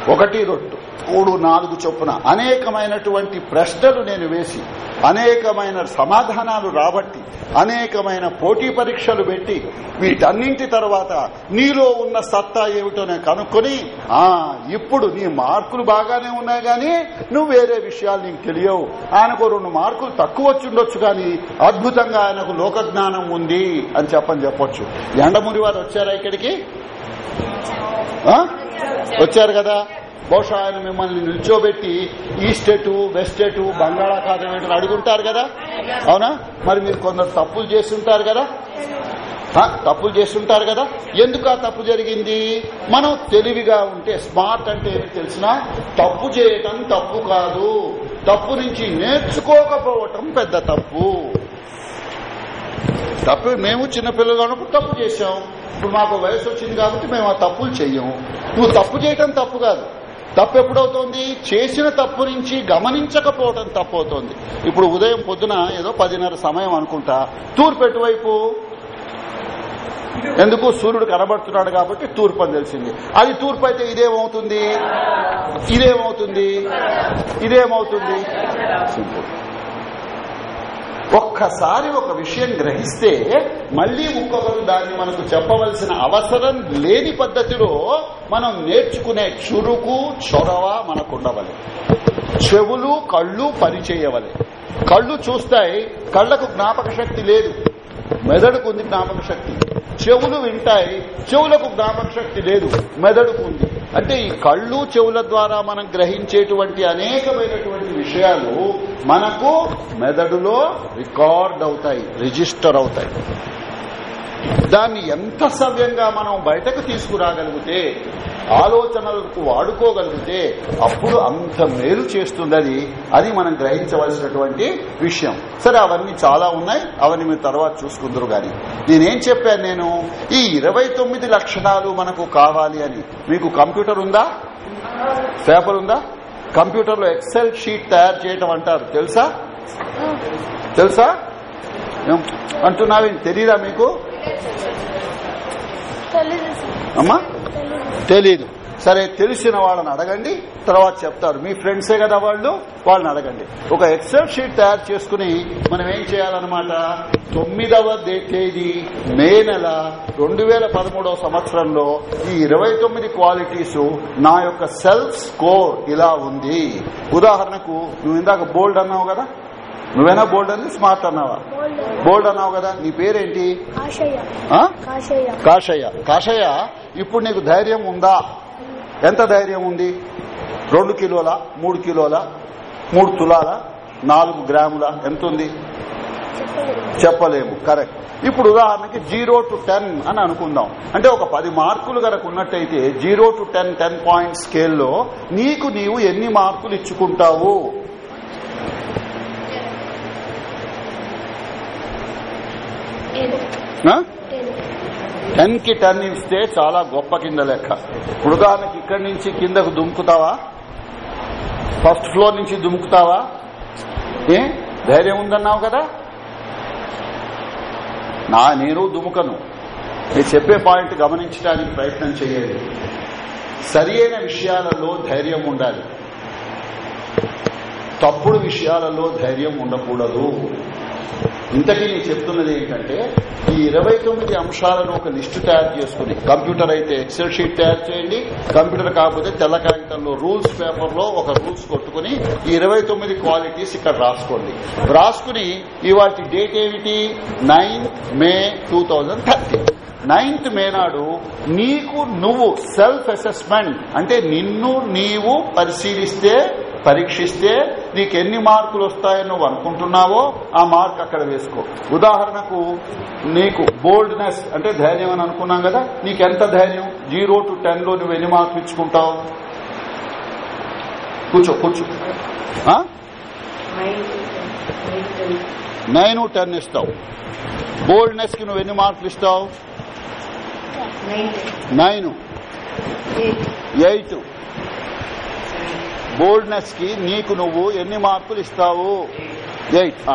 ఒకటి రెండు. మూడు నాలుగు చొప్పున అనేకమైనటువంటి ప్రశ్నలు నేను వేసి అనేకమైన సమాధానాలు రాబట్టి అనేకమైన పోటీ పరీక్షలు పెట్టి వీటన్నింటి తర్వాత నీలో ఉన్న సత్తా ఏమిటో నేను కనుక్కొని ఆ ఇప్పుడు నీ మార్కులు బాగానే ఉన్నాయి గాని నువ్వు వేరే విషయాలు నీకు తెలియవు. ఆయనకు రెండు మార్కులు తక్కువ వచ్చిండొచ్చు కానీ అద్భుతంగా ఆయనకు లోకజ్ఞానం ఉంది అని చెప్పని చెప్పొచ్చు. ఎండమూరి వారు వచ్చారా ఇక్కడికి? వచ్చారు కదా? బహుశా ఆయన మిమ్మల్ని నిల్చోబెట్టి ఈస్ట్ ఎటు వెస్ట్ ఎటు బంగాళాఖాతం ఏంటని అడుగుంటారు కదా? అవునా? మరి మీరు కొందరు తప్పులు చేస్తుంటారు కదా? తప్పులు చేస్తుంటారు కదా? ఎందుకు ఆ తప్పు జరిగింది? మనం తెలివిగా ఉంటే స్మార్ట్ అంటే ఏమి తెలిసినా తప్పు చేయటం తప్పు కాదు. తప్పు నుంచి నేర్చుకోకపోవటం పెద్ద తప్పు. తప్పు మేము చిన్నపిల్లలు ఉన్నప్పుడు తప్పు చేశాం. ఇప్పుడు మాకు వయసు వచ్చింది కాబట్టి మేము ఆ తప్పులు చెయ్యము నువ్వు తప్పు చేయటం తప్పు కాదు. తప్పు ఎప్పుడవుతోంది? చేసిన తప్పు నుంచి గమనించకపోవటం తప్పు అవుతోంది ఇప్పుడు ఉదయం పొద్దున ఏదో పదిన్నర సమయం అనుకుంటా తూర్పు ఎటువైపు? ఎందుకు? సూర్యుడు కనబడుతున్నాడు కాబట్టి తూర్పు అని తెలిసింది. అది తూర్పు అయితే ఇదేమవుతుంది? ఇదేమవుతుంది? ఇదేమవుతుంది? సింపుల్. ఒక్కసారి ఒక విషయం గ్రహిస్తే మళ్ళీ ఇంకొకరు దాన్ని మనకు చెప్పవలసిన అవసరం లేని పద్ధతిలో మనం నేర్చుకునే చురుకు చొరవ మనకుండవలే. చెవులు కళ్ళు పనిచేయవలే కళ్ళు చూస్తాయి కళ్ళకు జ్ఞాపక శక్తి లేదు. మెదడుకు ఉంది జ్ఞాపక శక్తి. చెవులు వింటాయి చెవులకు జ్ఞాపక శక్తి లేదు. మెదడుకు ఉంది. అంటే ఈ కళ్ళు చెవుల ద్వారా మనం గ్రహించేటువంటి అనేకమైనటువంటి విషయాలు మనకు మెదడులో రికార్డ్ అవుతాయి రిజిస్టర్ అవుతాయి. దాన్ని ఎంత సవ్యంగా మనం బయటకు తీసుకురాగలిగితే ఆలోచనలకు వాడుకోగలిగితే అప్పుడు అంత మేలు చేస్తుంది అది అది మనం గ్రహించవలసినటువంటి విషయం. సరే అవన్నీ చాలా ఉన్నాయి. అవన్నీ మీరు తర్వాత చూసుకుందరు గాని. నేనేం చెప్పాను నేను? ఈ ఇరవై తొమ్మిది లక్షణాలు మనకు కావాలి అని. మీకు కంప్యూటర్ ఉందా? పేపర్ ఉందా? కంప్యూటర్లో ఎక్సెల్ షీట్ తయారు చేయటం అంటారు. తెలుసా? తెలుసా? ఏం? తెలీదా మీకు? అమ్మా? తెలీదు. సరే తెలిసిన వాళ్ళని అడగండి తర్వాత చెప్తారు. మీ ఫ్రెండ్సే కదా వాళ్ళు వాళ్ళని అడగండి. ఒక ఎక్సెల్ షీట్ తయారు చేసుకుని మనం ఏం చేయాలన్నమాట? తొమ్మిదవ తేదీ మే నెల రెండు వేల పదమూడవ సంవత్సరంలో ఈ ఇరవై తొమ్మిది క్వాలిటీస్ నా యొక్క సెల్ఫ్ స్కోర్ ఇలా ఉంది. ఉదాహరణకు నువ్వు ఇందాక బోల్డ్ అన్నావు కదా? నువ్వేనా బోల్డ్ అని స్మార్ట్ అన్నావా? బోల్డ్ అన్నావు కదా నీ పేరేంటి? కాషయ్య? కాషయ్య ఇప్పుడు నీకు ధైర్యం ఉందా? ఎంత ధైర్యం ఉంది? రెండు కిలోల మూడు కిలోల మూడు తులాల నాలుగు గ్రాముల ఎంత ఉంది చెప్పలేము. కరెక్ట్ ఇప్పుడు ఉదాహరణకి జీరో టు టెన్ అని అనుకుందాం. అంటే ఒక పది మార్కులు గనక ఉన్నట్టయితే zero to ten ten point స్కేల్లో నీకు నీవు ఎన్ని మార్కులు ఇచ్చుకుంటావు? టెన్కి టెన్ ఇస్తే చాలా గొప్ప కింద లెక్క. ఇప్పుడు ఉదాహరణకి ఇక్కడి నుంచి కిందకు దుముకుతావా ఫస్ట్ ఫ్లోర్ నుంచి దుముకుతావా ఏ? ధైర్యం ఉందన్నావు కదా? నా నేను దుముకను. మీరు చెప్పే పాయింట్ గమనించడానికి ప్రయత్నం చేయాలి సరి అయిన విషయాలలో ధైర్యం ఉండాలి. తప్పుడు విషయాలలో ధైర్యం ఉండకూడదు. ఇంతకీ నేను చెప్తున్నది ఏంటంటే ఈ ఇరవై తొమ్మిది అంశాలను ఒక లిస్టు తయారు చేసుకుని కంప్యూటర్ అయితే ఎక్సెల్ షీట్ తయారు చేయండి కంప్యూటర్ కాకపోతే తెల్ల కాగితంలో రూల్స్ పేపర్లో ఒక రూల్స్ కొట్టుకుని ఈ ఇరవై తొమ్మిది క్వాలిటీస్ ఇక్కడ రాసుకోండి. రాసుకుని ఇవాటి డేట్ ఏమిటి? Nine May two thousand thirty. Ninth May నాడు నీకు నువ్వు సెల్ఫ్ అసెస్మెంట్ అంటే నిన్ను నీవు పరిశీలిస్తే పరీక్షిస్తే నీకు ఎన్ని మార్కులు వస్తాయని నువ్వు అనుకుంటున్నావో ఆ మార్క్ అక్కడ వేసుకో. ఉదాహరణకు నీకు బోల్డ్నెస్ అంటే ధైర్యం అని అనుకున్నాం కదా నీకు ఎంత ధైర్యం? జీరో టు టెన్లో నువ్వు ఎన్ని మార్కులు ఇచ్చుకుంటావు? కూర్చో కూర్చో. నైన్ టెన్ ఇస్తావు. బోల్డ్నెస్కి నువ్వు ఎన్ని మార్కులు ఇస్తావు? నైన్. ఎయిట్. బోల్డ్నెస్కి నీకు నువ్వు ఎన్ని మార్కులు ఇస్తావు? ఎయిట్.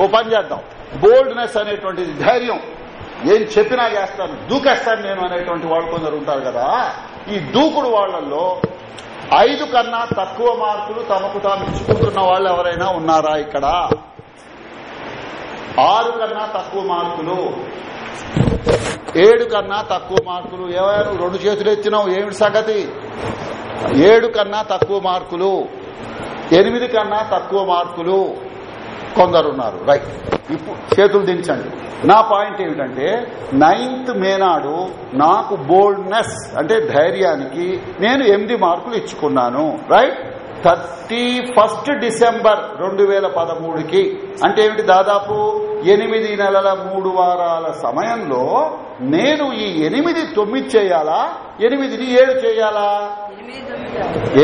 ఓ పని చేద్దాం. బోల్డ్నెస్ అనేటువంటిది ధైర్యం. ఏం చెప్పినా చేస్తాను దూకేస్తాను నేను అనేటువంటి వాళ్ళు కొందరు ఉంటారు కదా. ఈ దూకుడు వాళ్ళల్లో ఐదు కన్నా తక్కువ మార్కులు తమకు తాము ఇచ్చుకుంటున్న వాళ్ళు ఎవరైనా ఉన్నారా ఇక్కడ? ఆరు కన్నా తక్కువ మార్కులు. ఏడు కన్నా తక్కువ మార్కులు. ఏమైనా రెండు చేతులు ఎత్తినావు? ఏమిటి సంగతి? ఏడు కన్నా తక్కువ మార్కులు. ఎనిమిది కన్నా తక్కువ మార్కులు. కొందరున్నారు. రైట్. ఇప్పుడు చేతులు దించండి. నా పాయింట్ ఏమిటంటే నైన్త్ మే నాడు నాకు బోల్డ్నెస్ అంటే ధైర్యానికి నేను ఎనిమిది మార్కులు ఇచ్చుకున్నాను. రైట్? థర్టీ ఫస్ట్ డిసెంబర్ రెండు వేల పదమూడుకి. అంటే ఏమిటి దాదాపు? ఎనిమిది నెలల మూడు వారాల సమయంలో నేను ఈ ఎనిమిది తొమ్మిది చేయాలా? ఎనిమిదిని ఏడు చేయాలా?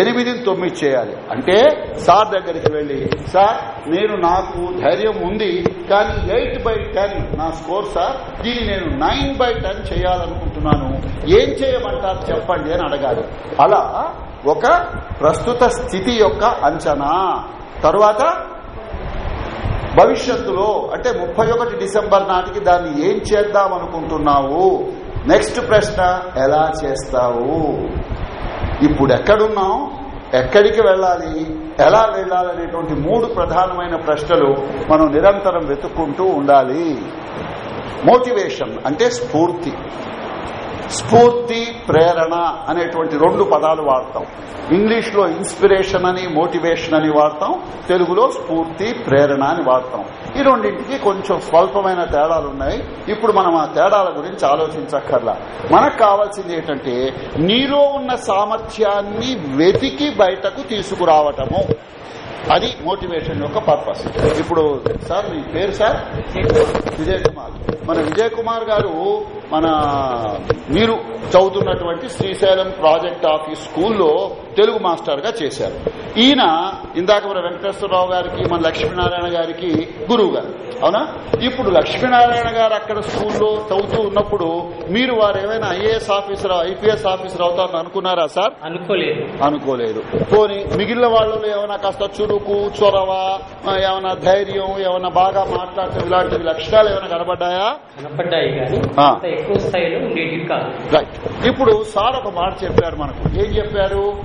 ఎనిమిదిని తొమ్మిది చేయాలి. అంటే సార్ దగ్గరికి వెళ్ళి సార్ నేను నాకు ధైర్యం ఉంది కానీ ఎయిట్ బై టెన్ నా స్కోర్ సార్ దీన్ని నేను నైన్ బై టెన్ చేయాలనుకుంటున్నాను. ఏం చేయమంటారు చెప్పండి అని అడగాలి. అలా ఒక ప్రస్తుత స్థితి యొక్క అంచనా. తరువాత భవిష్యత్తులో అంటే ముప్పై ఒకటి డిసెంబర్ నాటికి దాన్ని ఏం చేద్దాం అనుకుంటున్నావు? నెక్స్ట్ ప్రశ్న ఎలా చేస్తావు? ఇప్పుడు ఎక్కడున్నాం? ఎక్కడికి వెళ్ళాలి? ఎలా వెళ్ళాలనేటువంటి మూడు ప్రధానమైన ప్రశ్నలు మనం నిరంతరం వెతుక్కుంటూ ఉండాలి. మోటివేషన్ అంటే స్ఫూర్తి. స్ఫూర్తి ప్రేరణ అనేటువంటి రెండు పదాలు వాడతాం. ఇంగ్లీష్లో ఇన్స్పిరేషన్ అని మోటివేషన్ అని వాడతాం. తెలుగులో స్ఫూర్తి ప్రేరణ అని వాడతాం. ఈ రెండింటికి కొంచెం స్వల్పమైన తేడాలు ఉన్నాయి ఇప్పుడు మనం ఆ తేడాల గురించి ఆలోచించక్కర్లా. మనకు కావాల్సింది ఏంటంటే నీలో ఉన్న సామర్థ్యాన్ని వెతికి బయటకు తీసుకురావటము. అది మోటివేషన్ యొక్క పర్పస్. ఇప్పుడు సార్ మీ పేరు సార్? విజయ్ కుమార్. మన విజయ్ కుమార్ గారు మన మీరు చదువుతున్నటువంటి శ్రీశైలం ప్రాజెక్ట్ ఆఫీస్ స్కూల్లో తెలుగు మాస్టర్గా చేశారు. ఈయన ఇందాక మన వెంకటేశ్వరరావు గారికి మన లక్ష్మీనారాయణ గారికి గురువు గారు అవునా? ఇప్పుడు లక్ష్మీనారాయణ గారు అక్కడ స్కూల్లో చదువుతూ ఉన్నప్పుడు మీరు వారు ఏమైనా ఐఏఎస్ ఆఫీసర్ ఐపీఎస్ ఆఫీసర్ అవుతారని అనుకున్నారా సార్? అనుకోలేదు. అనుకోలేదు. పోనీ మిగిలిన వాళ్ళలో ఏమైనా కాస్త చురుకు చొరవ ఏమైనా ధైర్యం ఏమైనా బాగా మాట్లాడటం ఇలాంటి లక్షణాలు ఏమైనా కనబడ్డాయా కనపడ్డాయి కానీ ఆ. అంత ఎక్కువ స్థాయిలో ఉండేటివి కాదు. రైట్ ఇప్పుడు సార్ ఒక మాట చెప్పారు మనకు. ఏం చెప్పారు?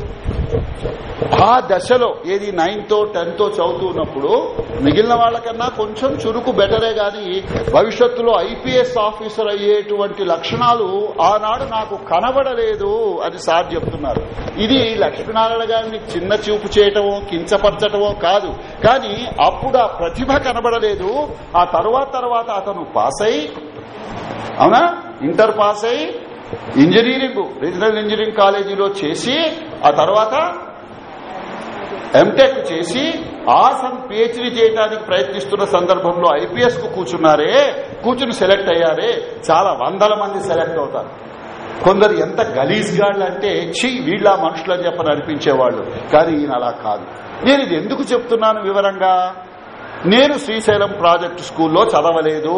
ఆ దశలో ఏది నైన్తో టెన్తో చదువుతున్నప్పుడు మిగిలిన వాళ్ళకన్నా కొంచెం చురుకు బెటరే గాని భవిష్యత్తులో ఐపీఎస్ ఆఫీసర్ అయ్యేటువంటి లక్షణాలు ఆనాడు నాకు కనబడలేదు అని సార్ చెప్తున్నారు. ఇది లక్ష్మీనారాయణ గారిని చిన్న చూపు చేయటమో కించపరచటమో కాదు. కానీ అప్పుడు ఆ ప్రతిభ కనబడలేదు. ఆ తర్వాత తర్వాత అతను పాస్ అయి అవునా? ఇంటర్ పాస్ అయి ఇంజనీరింగ్ రీజనల్ ఇంజనీరింగ్ కాలేజీలో చేసి ఆ తర్వాత ఎంటెక్ చేసి ఆసన్ పిహెచ్డీ చేయడానికి ప్రయత్నిస్తున్న సందర్భంలో ఐపీఎస్కు కూర్చున్నారే కూర్చుని సెలెక్ట్ అయ్యారే చాలా వందల మంది సెలెక్ట్ అవుతారు. కొందరు ఎంత గలీజ్ గాళ్ళు అంటే ఛీ వీళ్ళ మనుషులు అని చెప్పని అనిపించేవాళ్ళు. కానీ ఈయన అలా కాదు. నేను ఇది ఎందుకు చెప్తున్నాను వివరంగా? నేను శ్రీశైలం ప్రాజెక్టు స్కూల్లో చదవలేదు.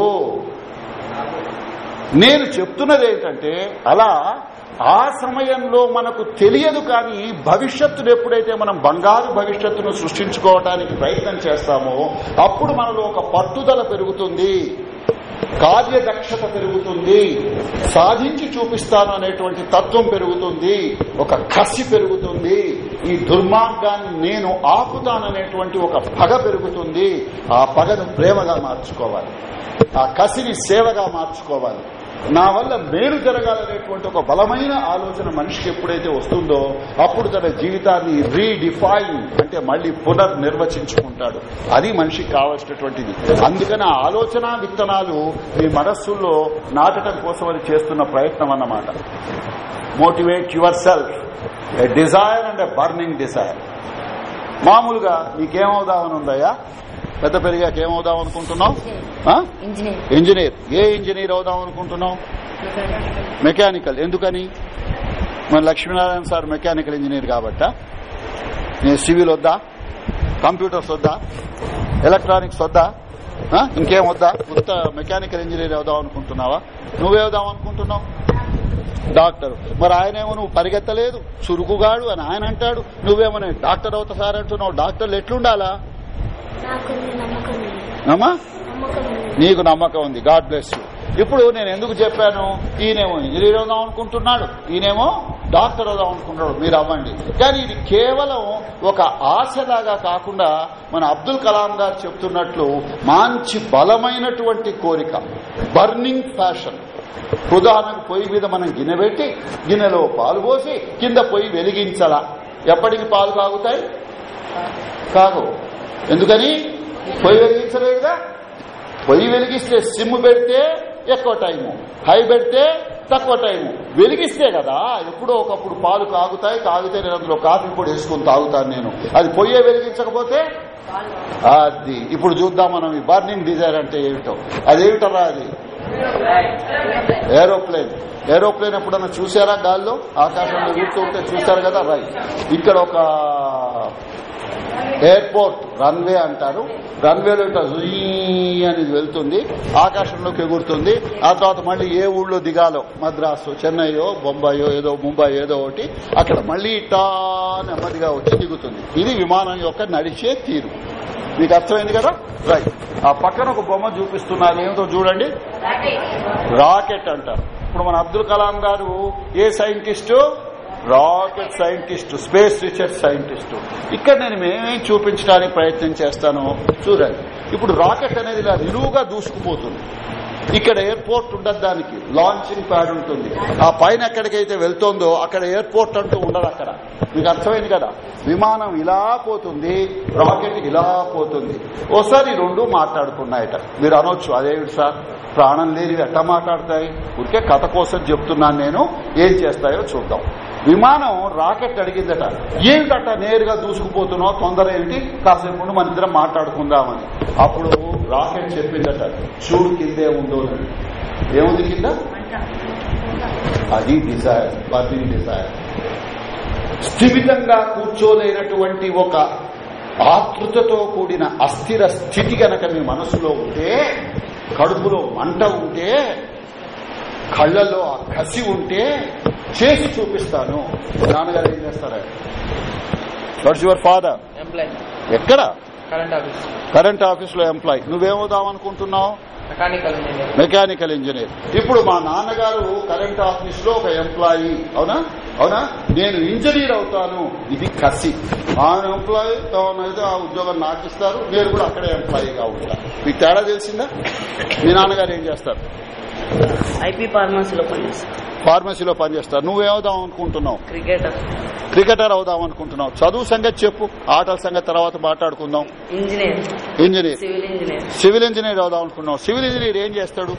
నేను చెప్తున్నది ఏంటంటే అలా ఆ సమయంలో మనకు తెలియదు కానీ భవిష్యత్తును ఎప్పుడైతే మనం బంగారు భవిష్యత్తును సృష్టించుకోవడానికి ప్రయత్నం చేస్తామో అప్పుడు మనలో ఒక పట్టుదల పెరుగుతుంది. కార్యదక్షత పెరుగుతుంది. సాధించి చూపిస్తాను అనేటువంటి తత్వం పెరుగుతుంది. ఒక కసి పెరుగుతుంది. ఈ దుర్మార్గాన్ని నేను ఆపుతాననేటువంటి ఒక పగ పెరుగుతుంది. ఆ పగను ప్రేమగా మార్చుకోవాలి. ఆ కసిని సేవగా మార్చుకోవాలి. నా వల్ల మేలు జరగాలనేటువంటి ఒక బలమైన ఆలోచన మనిషికి ఎప్పుడైతే వస్తుందో అప్పుడు తన జీవితాన్ని రీడిఫైన్ అంటే మళ్ళీ పునర్నిర్వచించుకుంటాడు. అది మనిషికి కావాల్సినటువంటిది. అందుకని ఆలోచన విత్తనాలు మీ మనస్సుల్లో నాటడం కోసం అది చేస్తున్న ప్రయత్నం అన్నమాట. Motivate yourself a desire and a burning desire మామూలుగా నీకేమవుదామని ఉందయ్యా పెద్ద పెరిగాక ఏమవుదాం అనుకుంటున్నావు? ఇంజనీర్ ఏ ఇంజనీర్ అవుదాం అనుకుంటున్నావు? మెకానికల్ ఎందుకని? మన లక్ష్మీనారాయణ సార్ మెకానికల్ ఇంజనీర్ కాబట్టా. నేను సివిల్ వద్దా? కంప్యూటర్స్ వద్దా? ఎలక్ట్రానిక్స్ వద్దా? ఇంకేం వద్దా? కొత్త మెకానికల్ ఇంజనీర్ అవుదాం అనుకుంటున్నావా? నువ్వేవుదాం అనుకుంటున్నావు? డాక్టర్ మరి ఆయనేమో నువ్వు పరిగెత్తలేదు. చురుకుగాడు అని ఆయన అంటాడు. నువ్వేమో డాక్టర్ అవుతా సార్ అంటున్నావు. డాక్టర్లు ఎట్లుండాలా నాకు ఉంది నమ్మకం ఉంది అమ్మా నీకు నమ్మకం ఉంది. గాడ్ బ్లెస్ యూ ఇప్పుడు నేను ఎందుకు చెప్పాను? ఈయనేమో ఇంజనీర్ అవుదాం అనుకుంటున్నాడు. ఈయనేమో డాక్టర్ అవుదాం అనుకుంటున్నాడు. మీరు అవ్వండి. కానీ ఇది కేవలం ఒక ఆశలాగా కాకుండా మన అబ్దుల్ కలాం గారు చెప్తున్నట్లు మంచి బలమైనటువంటి కోరిక. బర్నింగ్ ఫ్యాషన్ ఉదాహరణకు పొయ్యి మీద మనం గిన్నె పెట్టి గిన్నెలో పాలు పోసి కింద పొయ్యి వెలిగించాలా. ఎప్పటికి పాలు కాగుతాయి కాదు ఎందుకని? పొయ్యి వెలిగించలేదుగా పొయ్యి వెలిగిస్తే సిమ్ పెడితే ఎక్కువ టైము. హై పెడితే తక్కువ టైము. వెలిగిస్తే కదా ఎప్పుడో ఒకప్పుడు పాలు కాగుతాయి కాగితే నేను అందులో కాఫీ పొడి వేసుకుని తాగుతాను నేను. అది పొయ్యే వెలిగించకపోతే అది. ఇప్పుడు చూద్దాం మనం ఈ బర్నింగ్ డిజైర్ అంటే ఏమిటో. అదేమిటరా అది? ఏరోప్లేన్. ఏరోప్లేన్ ఎప్పుడన్నా చూసారా గాల్లో? ఆకాశంలో ఉంటే చూశారు కదా? రైట్. ఇక్కడ ఒక ఎయిర్పోర్ట్ రన్వే అంటారు. రన్వేలో ఇట్లా జుయ్ అనేది వెళ్తుంది. ఆకాశంలోకి ఎగురుతుంది ఆ తర్వాత మళ్ళీ ఏ ఊళ్ళో దిగాలో? మద్రాసు చెన్నైయో బొంబాయో ఏదో ముంబై ఏదో ఒకటి. అక్కడ మళ్ళీ ఇట్టా నెమ్మదిగా వచ్చి దిగుతుంది. ఇది విమానం యొక్క నడిచే తీరు. మీకు అర్థమైంది కదా? రైట్ ఆ పక్కన ఒక బొమ్మ చూపిస్తున్నారు. ఏమిటో చూడండి. రాకెట్ అంటారు. ఇప్పుడు మన అబ్దుల్ కలాం గారు ఏ scientist? Rocket scientist space research scientist. ఇక్కడ నేను మేమేం చూపించడానికి ప్రయత్నం చేస్తాను చూడండి. ఇప్పుడు రాకెట్ అనేది ఇలా నిలువుగా దూసుకుపోతుంది. ఇక్కడ ఎయిర్పోర్ట్ ఉండదు దానికి. లాంచింగ్ ప్యాడ్ ఉంటుంది. ఆ పైన ఎక్కడికైతే వెళ్తోందో అక్కడ ఎయిర్పోర్ట్ అంటూ ఉండదు అక్కడ. మీకు అర్థమైంది కదా? విమానం ఇలా పోతుంది రాకెట్ ఇలా పోతుంది. ఓసారి రెండు మాట్లాడుకున్నాయట. మీరు అనొచ్చు అదేమిటి సార్? ప్రాణం లేనివి ఎట్లా మాట్లాడతాయి? ఉంటే కథ కోసం చెప్తున్నాను నేను. ఏం చేస్తాయో చూద్దాం. విమానం రాకెట్ అడిగిందట. ఏమిటట నేరుగా దూసుకుపోతున్నావు? తొందర ఏంటి కాసేపు ముందు మన ఇద్దరం మాట్లాడుకుందామని. అప్పుడు రాకెట్ చెప్పిందట చూడు కిందే ఉందో అని. ఏముంది కింద? అది డిజైర్ బర్నింగ్ డిజైర్ స్థిమితంగా కూర్చోలేనటువంటి ఒక ఆతృతతో కూడిన అస్థిర స్థితి గనక మీ మనసులో ఉంటే కడుపులో మంట ఉంటే కళ్ళలో ఆ కసి ఉంటే చేసి చూపిస్తాను. నాన్నగారు ఏం చేస్తారా? వాట్స్ యువర్ ఫాదర్ ఎంప్లాయ్ ఎక్కడ? కరెంట్ ఆఫీస్ కరెంట్ ఆఫీస్లో ఎంప్లాయ్ నువ్వేమవుదాం అనుకుంటున్నావు మెకానికల్ ఇంజనీర్ మెకానికల్ ఇంజనీర్ ఇప్పుడు మా నాన్నగారు కరెంట్ ఆఫీస్లో ఒక ఎంప్లాయీ అవునా? అవునా? నేను ఇంజనీర్ అవుతాను. ఇది కసి. ఆ ఎంప్లాయీ తానైతే ఆ ఉద్యోగం నాకు ఇస్తారు. నేను కూడా అక్కడే ఎంప్లాయీగా ఉంటా మీకు తేడా తెలిసిందా? మీ నాన్నగారు ఏం చేస్తారు? ఐపీ ఫార్మసీలో పనిచేస్తాను ఫార్మసీలో పనిచేస్తారు. నువ్వేమవుదాం అనుకుంటున్నావు? క్రికెటర్. క్రికెటర్ అవుదాం అనుకుంటున్నావు. చదువు సంగతి చెప్పు. ఆటల సంగతి తర్వాత మాట్లాడుకుందాం. Engineer. Engineer. Civil engineer. Civil engineer అవుదాం అనుకున్నావు సివిల్ ఇంజనీర్ ఏం చేస్తాడు?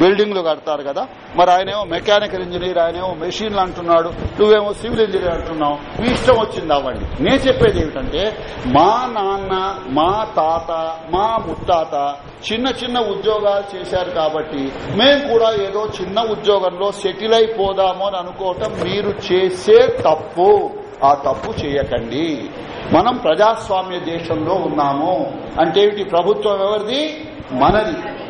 బిల్డింగ్లు కడతారు కదా. మరి ఆయనేమో మెకానికల్ ఇంజనీర్ ఆయనేమో మెషిన్లు అంటున్నాడు. నువ్వేమో సివిల్ ఇంజనీర్ అంటున్నావు. మీ ఇష్టం వచ్చింది అవ్వండి. నేను చెప్పేది ఏమిటంటే మా నాన్న మా తాత మా ముత్తాత చిన్న చిన్న ఉద్యోగాలు చేశారు కాబట్టి మేము కూడా ఏదో చిన్న ఉద్యోగంలో సెటిల్ అయిపోదాము అని అనుకోవటం మీరు చేసే తప్పు. ఆ తప్పు చేయకండి. మనం ప్రజాస్వామ్య దేశంలో ఉన్నాము. అంటే ఏమిటి? ప్రభుత్వం ఎవరిది? మనది.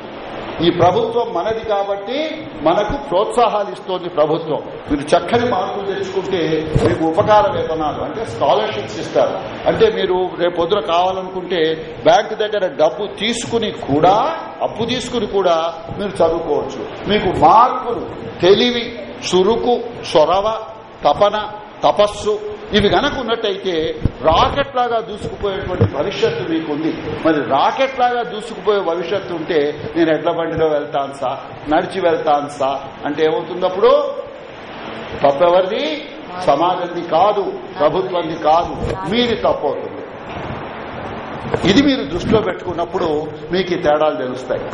ఈ ప్రభుత్వం మనది కాబట్టి మనకు ప్రోత్సాహాలు ఇస్తోంది ప్రభుత్వం. మీరు చక్కని మార్పులు తెచ్చుకుంటే మీకు ఉపకార వేతనాలు అంటే స్కాలర్షిప్స్ ఇస్తారు. అంటే మీరు రేపు పొద్దున కావాలనుకుంటే బ్యాంకు దగ్గర డబ్బు తీసుకుని కూడా అప్పు తీసుకుని కూడా మీరు చదువుకోవచ్చు. మీకు మార్పులు తెలివి చురుకు చొరవ తపన తపస్సు ఇవి గనక ఉన్నట్టయితే రాకెట్ లాగా దూసుకుపోయేటువంటి భవిష్యత్తు మీకుంది. మరి రాకెట్ లాగా దూసుకుపోయే భవిష్యత్తు ఉంటే నేను ఎడ్ల బండిలో వెళ్తాను సా నడిచి వెళ్తాను సా అంటే ఏమవుతుంది అప్పుడు తప్పెవరిది? సమాజంది కాదు ప్రభుత్వంది కాదు. మీది తప్పవుతుంది. ఇది మీరు దృష్టిలో పెట్టుకున్నప్పుడు మీకు ఈ తేడాలు తెలుస్తాయి.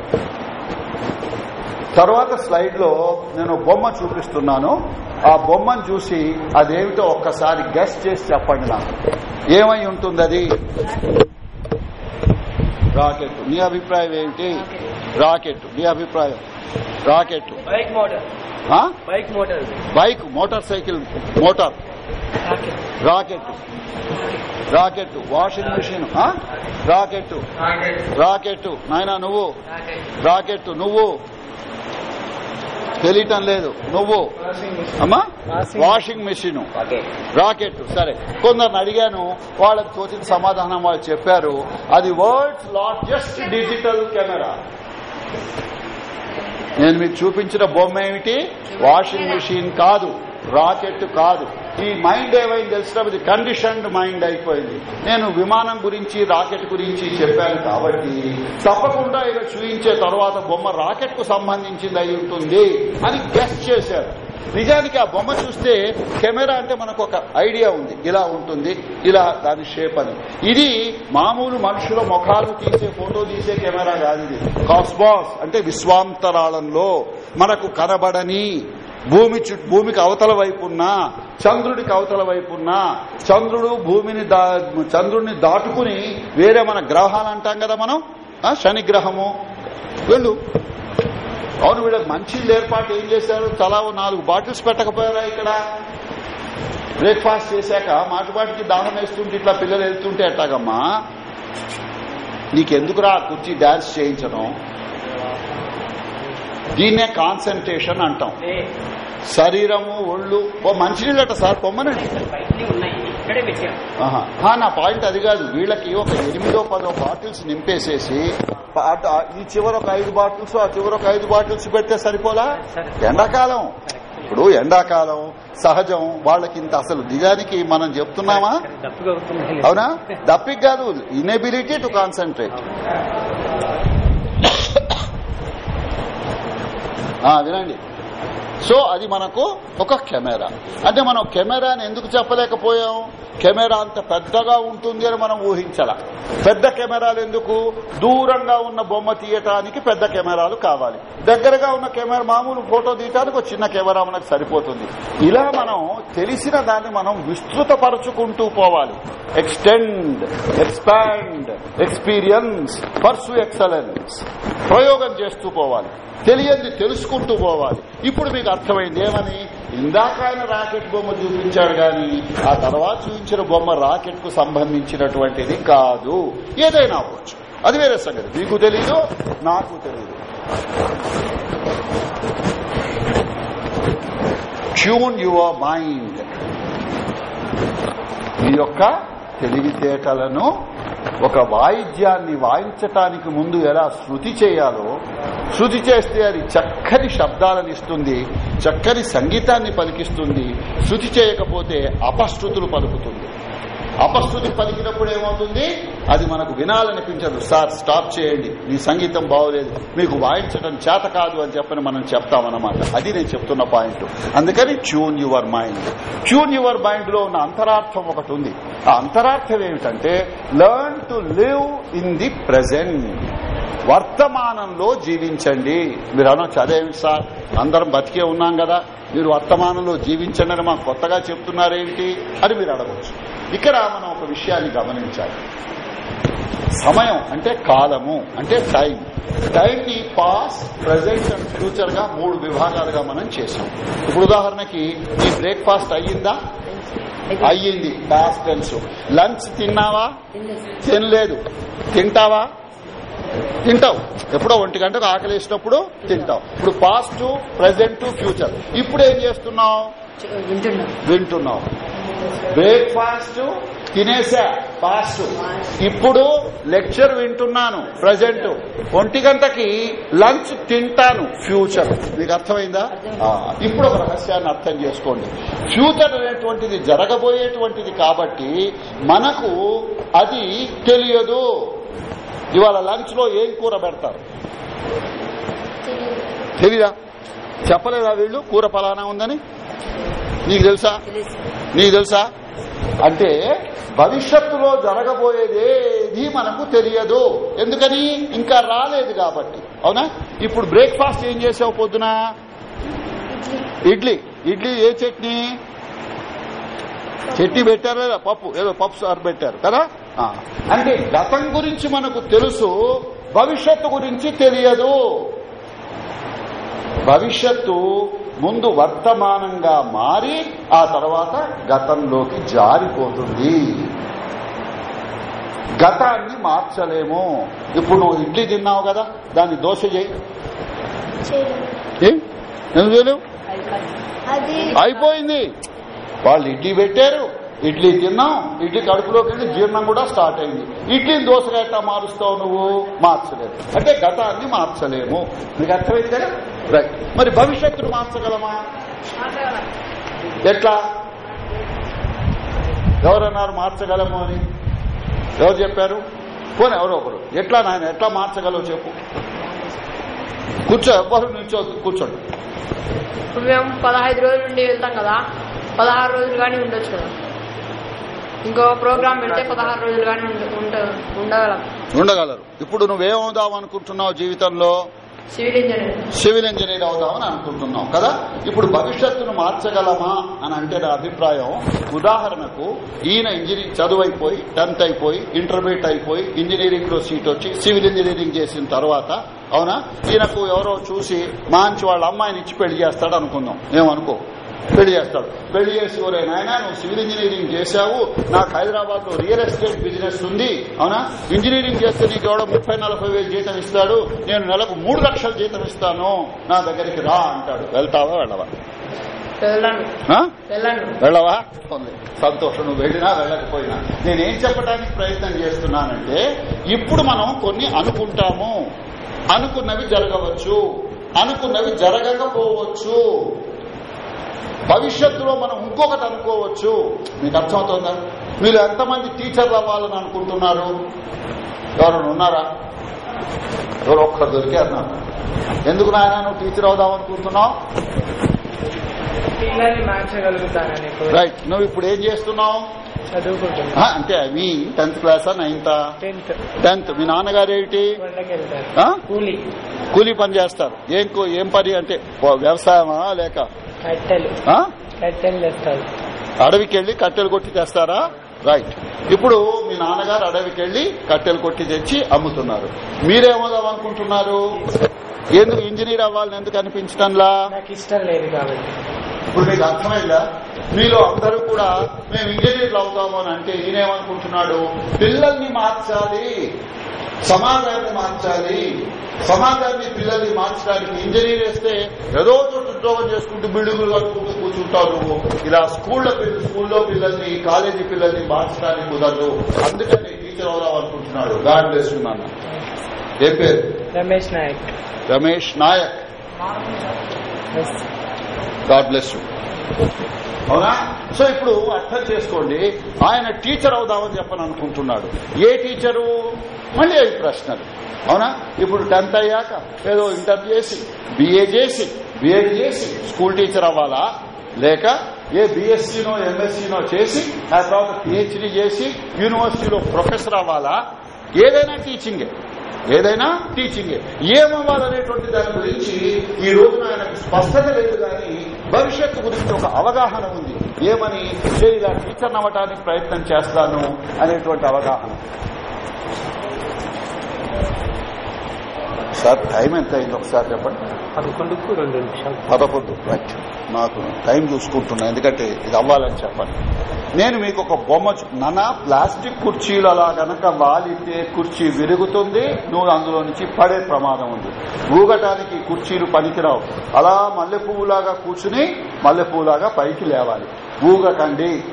తర్వాత స్లైడ్లో నేను బొమ్మ చూపిస్తున్నాను. ఆ బొమ్మను చూసి అదేమిటో ఒక్కసారి గెస్ట్ చేసి చెప్పండి నాకు. ఏమై ఉంటుంది అది రాకెట్. నీ అభిప్రాయం ఏమిటి రాకెట్. నీ అభిప్రాయం? Rocket. Bike motor? Bike motor. Bike motorcycle motor. Rocket. Rocket. Washing machine? Rocket. Rocket. నాయనా నువ్వు? రాకెట్. నువ్వు? తెలియటం లేదు. నువ్వు. అమ్మా? వాషింగ్ మెషిన్ రాకెట్ సరే. కొందరిని అడిగాను వాళ్ళకి తోచిన సమాధానం వాళ్ళు చెప్పారు అది వరల్డ్స్ లార్జెస్ట్ డిజిటల్ కెమెరా నేను మీకు చూపించిన బొమ్మ ఏమిటి? వాషింగ్ మెషిన్ కాదు. రాకెట్ కాదు. ఈ మైండ్ ఏమైంది తెలిసిన ఇది కండిషన్డ్ మైండ్ అయిపోయింది. నేను విమానం గురించి రాకెట్ గురించి చెప్పాను కాబట్టి తప్పకుండా ఇలా చూయించే తర్వాత బొమ్మ రాకెట్కు సంబంధించింది అయి ఉంటుంది అని గెస్ట్ చేశారు. నిజానికి ఆ బొమ్మ చూస్తే కెమెరా అంటే మనకు ఒక ఐడియా ఉంది. ఇలా ఉంటుంది ఇలా దాని షేప్ అని. ఇది మామూలు మనుషుల ముఖాలు తీసే ఫోటో తీసే కెమెరా కాదు ఇది. కాస్బాస్ అంటే విశ్వాంతరాళంలో మనకు కనబడని భూమి భూమికి అవతల వైపున్నా చంద్రుడికి అవతల వైపున్నా చంద్రుడు భూమిని దా- చంద్రుడిని దాటుకుని వేరే మన గ్రహాలు అంటాం కదా మనం? శని గ్రహము వెళ్ళు. అవును వీళ్ళకి మంచి ఏర్పాటు ఏం చేశారు? తలా నాలుగు బాటిల్స్ పెట్టకపోయారా ఇక్కడ? బ్రేక్ఫాస్ట్ చేశాక మాటిపాటికి దాహం వేస్తుంటే ఇట్లా పిల్లలు వెళ్తుంటే ఎట్టాగమ్మా నీకెందుకురా ఆ కుర్చీ డాన్స్ చేయించడం? దీన్నే కాన్సన్ట్రేషన్ అంటాం. శరీరము ఒళ్ళు ఓ మంచినీళ్ళట సార్ పొమ్మనండి. నా పాయింట్ అది కాదు. వీళ్ళకి ఒక ఎనిమిదో పదో బాటిల్స్ నింపేసేసి ఈ చివర ఒక ఐదు బాటిల్స్ ఆ చివర ఒక ఐదు బాటిల్స్ పెడితే సరిపోలా? ఎండాకాలం. ఇప్పుడు ఎండాకాలం సహజం వాళ్ళకి ఇంత అసలు నిజానికి మనం చెప్తున్నామా? అవునా? దప్పిక్ కాదు ఇనెబిలిటీ టు కాన్సన్ట్రేట్ వినండి. సో అది మనకు ఒక కెమెరా. అంటే మనం కెమెరాని ఎందుకు చెప్పలేకపోయాం? కెమెరా అంత పెద్దగా ఉంటుంది అని మనం ఊహించాల. పెద్ద కెమెరాలు ఎందుకు? దూరంగా ఉన్న బొమ్మ తీయటానికి పెద్ద కెమెరాలు కావాలి. దగ్గరగా ఉన్న కెమెరా మామూలు ఫోటో తీయటానికి ఒక చిన్న కెమెరా మనకు సరిపోతుంది. ఇలా మనం తెలిసిన దాన్ని మనం విస్తృతపరచుకుంటూ పోవాలి. Extend expand experience pursue excellence ప్రయోగం చేస్తూ పోవాలి. తెలియంది తెలుసుకుంటూ పోవాలి. ఇప్పుడు మీకు అర్థమైంది ఏమని? ఇందాక ఆయన రాకెట్ బొమ్మ చూపించాడు గాని ఆ తర్వాత చూపించిన బొమ్మ రాకెట్కు సంబంధించినటువంటిది కాదు. ఏదైనా అవ్వచ్చు. అది వేరే సంగతి. మీకు తెలీదు? నాకు తెలీదు. Tune your mind. మీ యొక్క తెలివితేటలను ఒక వాయిద్యాన్ని వాయించటానికి ముందు ఎలా శృతి చేయాలో శృతి చేస్తే అది చక్కని శబ్దాలను ఇస్తుంది చక్కని సంగీతాన్ని పలికిస్తుంది శృతి చేయకపోతే అపశృతులు పలుకుతుంది. అపశృతి పలికినప్పుడు ఏమవుతుంది? అది మనకు వినాలనిపించదు. సార్ స్టాప్ చేయండి. మీ సంగీతం బాగోలేదు. మీకు వాయించడం చేత కాదు అని చెప్పని మనం చెప్తామన్నమాట. అది నేను చెప్తున్న పాయింట్. అందుకని tune your mind. Tune your మైండ్లో ఉన్న అంతరార్థం ఒకటి ఉంది. ఆ అంతరార్థం ఏమిటంటే learn to live in the present వర్తమానంలో జీవించండి. మీరు అనొచ్చు అదేమిటి సార్? అందరం బతికే ఉన్నాం కదా. మీరు వర్తమానంలో జీవించండి అని మాకు కొత్తగా చెప్తున్నారేంటి? అని మీరు అడగవచ్చు ఇక్కడ మనం ఒక విషయాన్ని గమనించాలి. సమయం అంటే కాలము అంటే టైం. టైం ని పాస్ ప్రజెంట్ అండ్ ఫ్యూచర్గా మూడు విభాగాలుగా మనం చేసాం ఇప్పుడు ఉదాహరణకి ఈ బ్రేక్ఫాస్ట్ అయ్యిందా? అయ్యింది పాస్ట్ టెన్స్ లంచ్ తిన్నావా? తినలేదు. తింటావా? తింటావు. ఎప్పుడో ఒంటి గంటకు ఆకలి వేసినప్పుడు తింటావు. ఇప్పుడు పాస్ట్ ప్రజెంట్ ఫ్యూచర్ ఇప్పుడు ఏం చేస్తున్నావు? వింటున్నా. వింటున్నావు. బ్రేక్ఫాస్ట్ తినేసా పాస్ట్ ఇప్పుడు లెక్చర్ వింటున్నాను ప్రజెంట్ ఒంటి గంటకి లంచ్ తింటాను ఫ్యూచర్ మీకు అర్థమైందా? ఇప్పుడు ఒక రహస్యాన్ని అర్థం చేసుకోండి. ఫ్యూచర్ అనేటువంటిది జరగబోయేటువంటిది కాబట్టి మనకు అది తెలియదు. ఇవాళ లంచ్లో ఏం కూర పెడతారు? తెలీదా? చెప్పలేదా వీళ్ళు? కూర ఫలానా ఉందని? నీకు తెలుసా? నీకు తెలుసా? అంటే భవిష్యత్తులో జరగబోయేదేది మనకు తెలియదు. ఎందుకని? ఇంకా రాలేదు కాబట్టి. అవునా? ఇప్పుడు బ్రేక్ఫాస్ట్ ఏం చేసావు పొద్దున? ఇడ్లీ. ఇడ్లీ ఏ చట్నీ? చట్నీ పెట్టారు? లేదా పప్పు? ఏదో పప్పు సార్ పెట్టారు కదా? అంటే గతం గురించి మనకు తెలుసు భవిష్యత్తు గురించి తెలియదు. భవిష్యత్తు ముందు వర్తమానంగా మారి ఆ తర్వాత గతంలోకి జారిపోతుంది. గతాన్ని మార్చలేము. ఇప్పుడు నువ్వు ఇడ్లీ తిన్నావు కదా దాన్ని దోశ చేయి. ఏం? ఎందుకు చేయలేవు? అయిపోయింది. వాళ్ళు ఇడ్లీ పెట్టారు. ఇడ్లీ తిన్నాం ఇడ్లీ కడుపులోకి వెళ్ళి జీర్ణం కూడా స్టార్ట్ అయింది. ఇడ్లీని దోశగా ఎట్లా మారుస్తావు నువ్వు? మార్చలేదు అంటే గతాన్ని మార్చలేము. మీకు అర్థమైంది కదా? రైట్ మరి భవిష్యత్తును మార్చగలమా? ఎట్లా? ఎవరన్నారు మార్చగలము అని? ఎవరు చెప్పారు? పోనీ ఎవరో ఒకరు. ఎట్లా నాయన ఎట్లా మార్చగలవు చెప్పు. కూర్చో ఎవ్వరు నిల్చోద్దు కూర్చోండి. ఇప్పుడు మేము పదహైదు రోజులు ఉండి వెళ్తాం కదా. పదహారు రోజులు కానీ ఉండొచ్చు కదా. ఇంకో ప్రోగ్రామ్ పెడితే పదహారు రోజులు కానీ ఉండ- ఉండ- ఉండగలం. ఉండగలరు. ఇప్పుడు నువ్వేమవుదాం అనుకుంటున్నావు జీవితంలో? Civil engineer. సివిల్ ఇంజనీర్ అవుదామని అనుకుంటున్నాం కదా? ఇప్పుడు భవిష్యత్తును మార్చగలమా అని అంటే నా అభిప్రాయం ఉదాహరణకు ఈయన ఇంజనీరింగ్ చదువు అయిపోయి టెన్త్ అయిపోయి ఇంటర్మీడియట్ అయిపోయి ఇంజనీరింగ్లో సీట్ వచ్చి సివిల్ ఇంజనీరింగ్ చేసిన తర్వాత అవునా? ఈయనకు ఎవరో చూసి మంచి వాళ్ళ అమ్మాయిని ఇచ్చి పెళ్ళి చేస్తాడు అనుకుందాం ఏమనుకో. పెళ్ళి చేస్తాడు. పెళ్ళి చేసి ఒరే నాయన నువ్వు సివిల్ ఇంజనీరింగ్ చేశావు. నాకు హైదరాబాద్లో రియల్ ఎస్టేట్ బిజినెస్ ఉంది. అవునా? ఇంజనీరింగ్ చేస్తే నీకు ఎవడో ముప్పై నలభై వేలు జీతం ఇస్తాడు. నేను నెలకు మూడు లక్షల జీతం ఇస్తాను. నా దగ్గరికి రా అంటాడు. వెళ్తావా వెళ్ళవా? వెళ్ళవా. సంతోషం నువ్వు వెళ్ళినా వెళ్ళకపోయినా. నేనేం చెప్పడానికి ప్రయత్నం చేస్తున్నానంటే ఇప్పుడు మనం కొన్ని అనుకుంటాము. అనుకున్నవి జరగవచ్చు. అనుకున్నవి జరగకపోవచ్చు. భవిష్యత్తులో మనం ఇంకొకటి అనుకోవచ్చు. మీకు అర్థమవుతుందా? మీరు ఎంతమంది టీచర్లు అవ్వాలని అనుకుంటున్నారు? ఎవరైనా ఉన్నారా? ఎవరు ఒక్కరు దొరికే అన్నారు. ఎందుకు నాయన నువ్వు టీచర్ అవుదాం అనుకుంటున్నావు? రైట్ నువ్వు ఇప్పుడు ఏం చేస్తున్నావు? అంటే మీ టెన్త్ క్లాసా నైన్తా? టెన్త్. మీ నాన్నగారు ఏమిటి? కూలి. కూలీ పని చేస్తారు. ఏం ఏం పని అంటే వ్యవసాయమా లేక అడవికి వెళ్ళి కట్టెలు కొట్టి తెస్తారా? రైట్. ఇప్పుడు మీ నాన్నగారు అడవికి వెళ్ళి కట్టెలు కొట్టి తెచ్చి అమ్ముతున్నారు. మీరేమవుదాం అనుకుంటున్నారు ఎందుకు ఇంజనీర్ అవ్వాలని ఎందుకు అనిపించడంలా నాకు ఇష్టం లేదు కాబట్టి. ఇప్పుడు మీకు అర్థమైందా? మీలో అందరూ కూడా మేము ఇంజనీర్లు అవుతాము అని అంటే ఈయనేమనుకుంటున్నాడు? పిల్లల్ని మార్చాలి. సమాజాన్ని మార్చాలి. సమాజాన్ని పిల్లల్ని మార్చడానికి ఇంజనీర్ వేస్తే ఏదో చోట ఉద్యోగం చేసుకుంటూ బిల్డింగులు కట్టుకుంటూ కూర్చుంటావు నువ్వు. ఇలా స్కూల్లో పిల్ల- స్కూల్లో పిల్లల్ని కాలేజీ పిల్లల్ని మార్చడానికి కుదరదు. అందుకని టీచర్ అవుదాం అనుకుంటున్నాడు గాడ్ బ్లెస్ యు నాన్న. ఏం పేరు? Ramesh Nayak. Ramesh Nayak. God bless you అవునా? సో ఇప్పుడు అర్థం చేసుకోండి. ఆయన టీచర్ అవుదామని చెప్పని అనుకుంటున్నాడు. ఏ టీచరు మళ్ళీ అవి ప్రశ్నలు. అవునా? ఇప్పుడు టెన్త్ అయ్యాక ఏదో ఇంటర్ చేసి బిఏ చేసి బిఎడ్ చేసి స్కూల్ టీచర్ అవ్వాలా? లేక ఏ బీఎస్సీనో ఎంఎస్సీనో చేసి ఆ తర్వాత పిహెచ్డీ చేసి యూనివర్సిటీలో ప్రొఫెసర్ అవ్వాలా? ఏదైనా టీచింగే ఏదైనా టీచింగ్ ఏమవ్వాలనేటువంటి దాని గురించి ఈ రోజున ఆయనకు స్పష్టత లేదు కానీ భవిష్యత్తు గురించి ఒక అవగాహన ఉంది. ఏమని నేను ఇలా టీచర్ అవ్వటానికి ప్రయత్నం చేస్తాను అనేటువంటి అవగాహన. సార్ టైం ఎంత అయింది ఒకసారి చెప్పండి? పదకొండుకు రెండు నిమిషాలు. పదకొండు. రైట్. నాకు టైం చూసుకుంటున్నా ఎందుకంటే ఇది అవ్వాలని చెప్పండి. నేను మీకు ఒక బొమ్మ నాన్న ప్లాస్టిక్ కుర్చీలు అలా గనక వాలితే కుర్చీ విరుగుతుంది నువ్వు అందులో నుంచి పడే ప్రమాదం ఉంది. ఊగటానికి కుర్చీలు పనికిరావు. అలా మల్లె పువ్వులాగా కూర్చుని మల్లె పువ్వులాగా పైకి లేవాలి. ఊగకండి.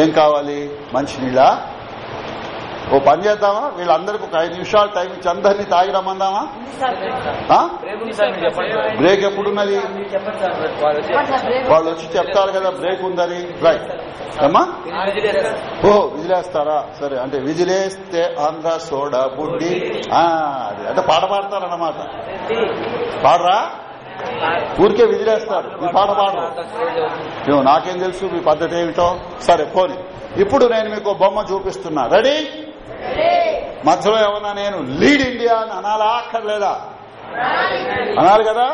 ఏం కావాలి? మంచినీళ్ళ? ఓ పని చేద్దామా? వీళ్ళందరికీ ఒక ఐదు నిమిషాలు టైం ఇచ్చి అందరినీ తాగి రమ్మందామా? బ్రేక్ ఎప్పుడున్నది? వాళ్ళు వచ్చి చెప్తారు కదా బ్రేక్ ఉందని. రైట్ అమ్మా? ఓ విజిలేస్తారా? సరే అంటే విజిలేస్తే ఆంధ్ర సోడా బుడ్డి. ఆ, అది అంటే పాట పాడతారన్నమాట. పాడరా? ఊరికే విజిలేస్తారు. ఈ పాట పాడరు. ఏమో నాకేం తెలుసు మీ పద్ధతి ఏమిటో. సరే పోని. ఇప్పుడు నేను మీకు బొమ్మ చూపిస్తున్నా. రెడీ మధ్యలో ఏమన్నా నేను లీడ్ ఇండియా అని అనాలా అక్కర్లేదా? అనాలి కదా?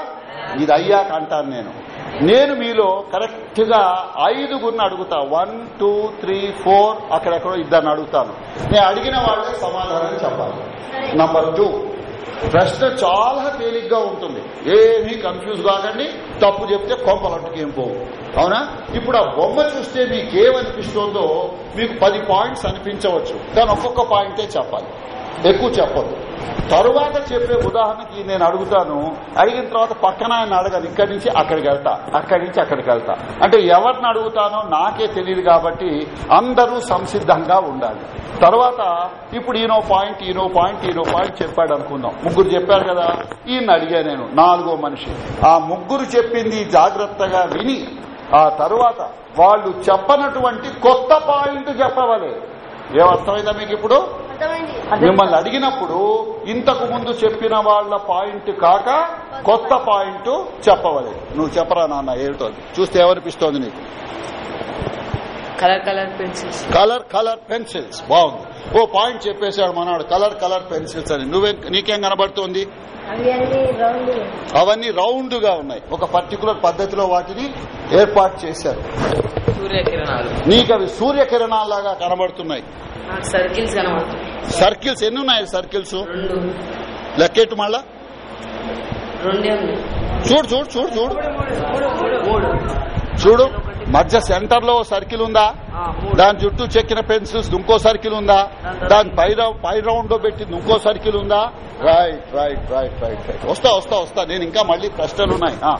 ఇది అయ్యాక అంటాను నేను. నేను మీలో కరెక్ట్గా ఐదుగురిని అడుగుతా. వన్ టూ త్రీ ఫోర్ అక్కడెక్కడో ఇద్దరిని అడుగుతాను. నేను అడిగిన వాళ్ళే సమాధానం చెప్పాలి. నంబర్ టూ ప్రశ్న చాలా తేలిగ్గా ఉంటుంది. ఏమీ కన్ఫ్యూజ్ కాకండి. తప్పు చెప్తే కొంపలంటుకి ఏం పోవు. అవునా? ఇప్పుడు ఆ బొమ్మ చూస్తే మీకేమనిపిస్తుందో మీకు పది పాయింట్స్ అనిపించవచ్చు. కానీ ఒక్కొక్క పాయింటే చెప్పాలి. ఎక్కువ చెప్పదు. తరువాత చెప్పే ఉదాహరణకి నేను అడుగుతాను. అడిగిన తర్వాత పక్కన ఆయన అడగను ఇక్కడి నుంచి అక్కడికి వెళ్తా. అక్కడి నుంచి అక్కడికి వెళ్తా. అంటే ఎవరిని అడుగుతానో నాకే తెలియదు కాబట్టి అందరూ సంసిద్ధంగా ఉండాలి. తర్వాత ఇప్పుడు ఈనో పాయింట్ ఈనో పాయింట్ ఈనో పాయింట్ చెప్పాడు అనుకుందాం. ముగ్గురు చెప్పారు కదా. ఈయన అడిగా నేను. నాలుగో మనిషి. ఆ ముగ్గురు చెప్పింది జాగ్రత్తగా విని ఆ తరువాత వాళ్ళు చెప్పనటువంటి కొత్త పాయింట్ చెప్పవాలి. ఏమర్థమైందా మీకు ఇప్పుడు? మిమ్మల్ని అడిగినప్పుడు ఇంతకు ముందు చెప్పిన వాళ్ళ పాయింట్ కాక కొత్త పాయింట్ చెప్పవలేదు. నువ్వు చెప్పరా నాన్న ఏమిటో? అది. చూస్తే ఏమనిపిస్తోంది నీకు? Colour colour pencils. Colour colour pencils. బాగుంది. ఓ పాయింట్ చెప్పేశాడు మనవాడు కలర్ కలర్ పెన్సిల్స్ అని. నువ్వే నీకేం కనబడుతోంది? అవన్నీ రౌండ్. గా ఉన్నాయి. ఒక పర్టికులర్ పద్ధతిలో వాటిని ఏర్పాటు చేశారు. సూర్యకిరణాలు. నీకు అవి సూర్యకిరణాల్లాగా కనబడుతున్నాయి. సర్కిల్స్ సర్కిల్స్ ఎన్ని ఉన్నాయి సర్కిల్స్ లెక్కెట్టు మళ్ళా? చూడు చూడు చూడు చూడు. చూడు. మధ్య సెంటర్లో సర్కిల్ ఉందా? దాని చుట్టూ చెక్కిన పెన్సిల్స్ ఇంకో సర్కిల్ ఉందా? దాని పై పై రౌండ్లో పెట్టింది ఇంకో సర్కిల్ ఉందా? Right right right right right వస్తా వస్తా వస్తా. నేను ఇంకా మళ్ళీ ప్రశ్నలు ఉన్నాయి. ఆ?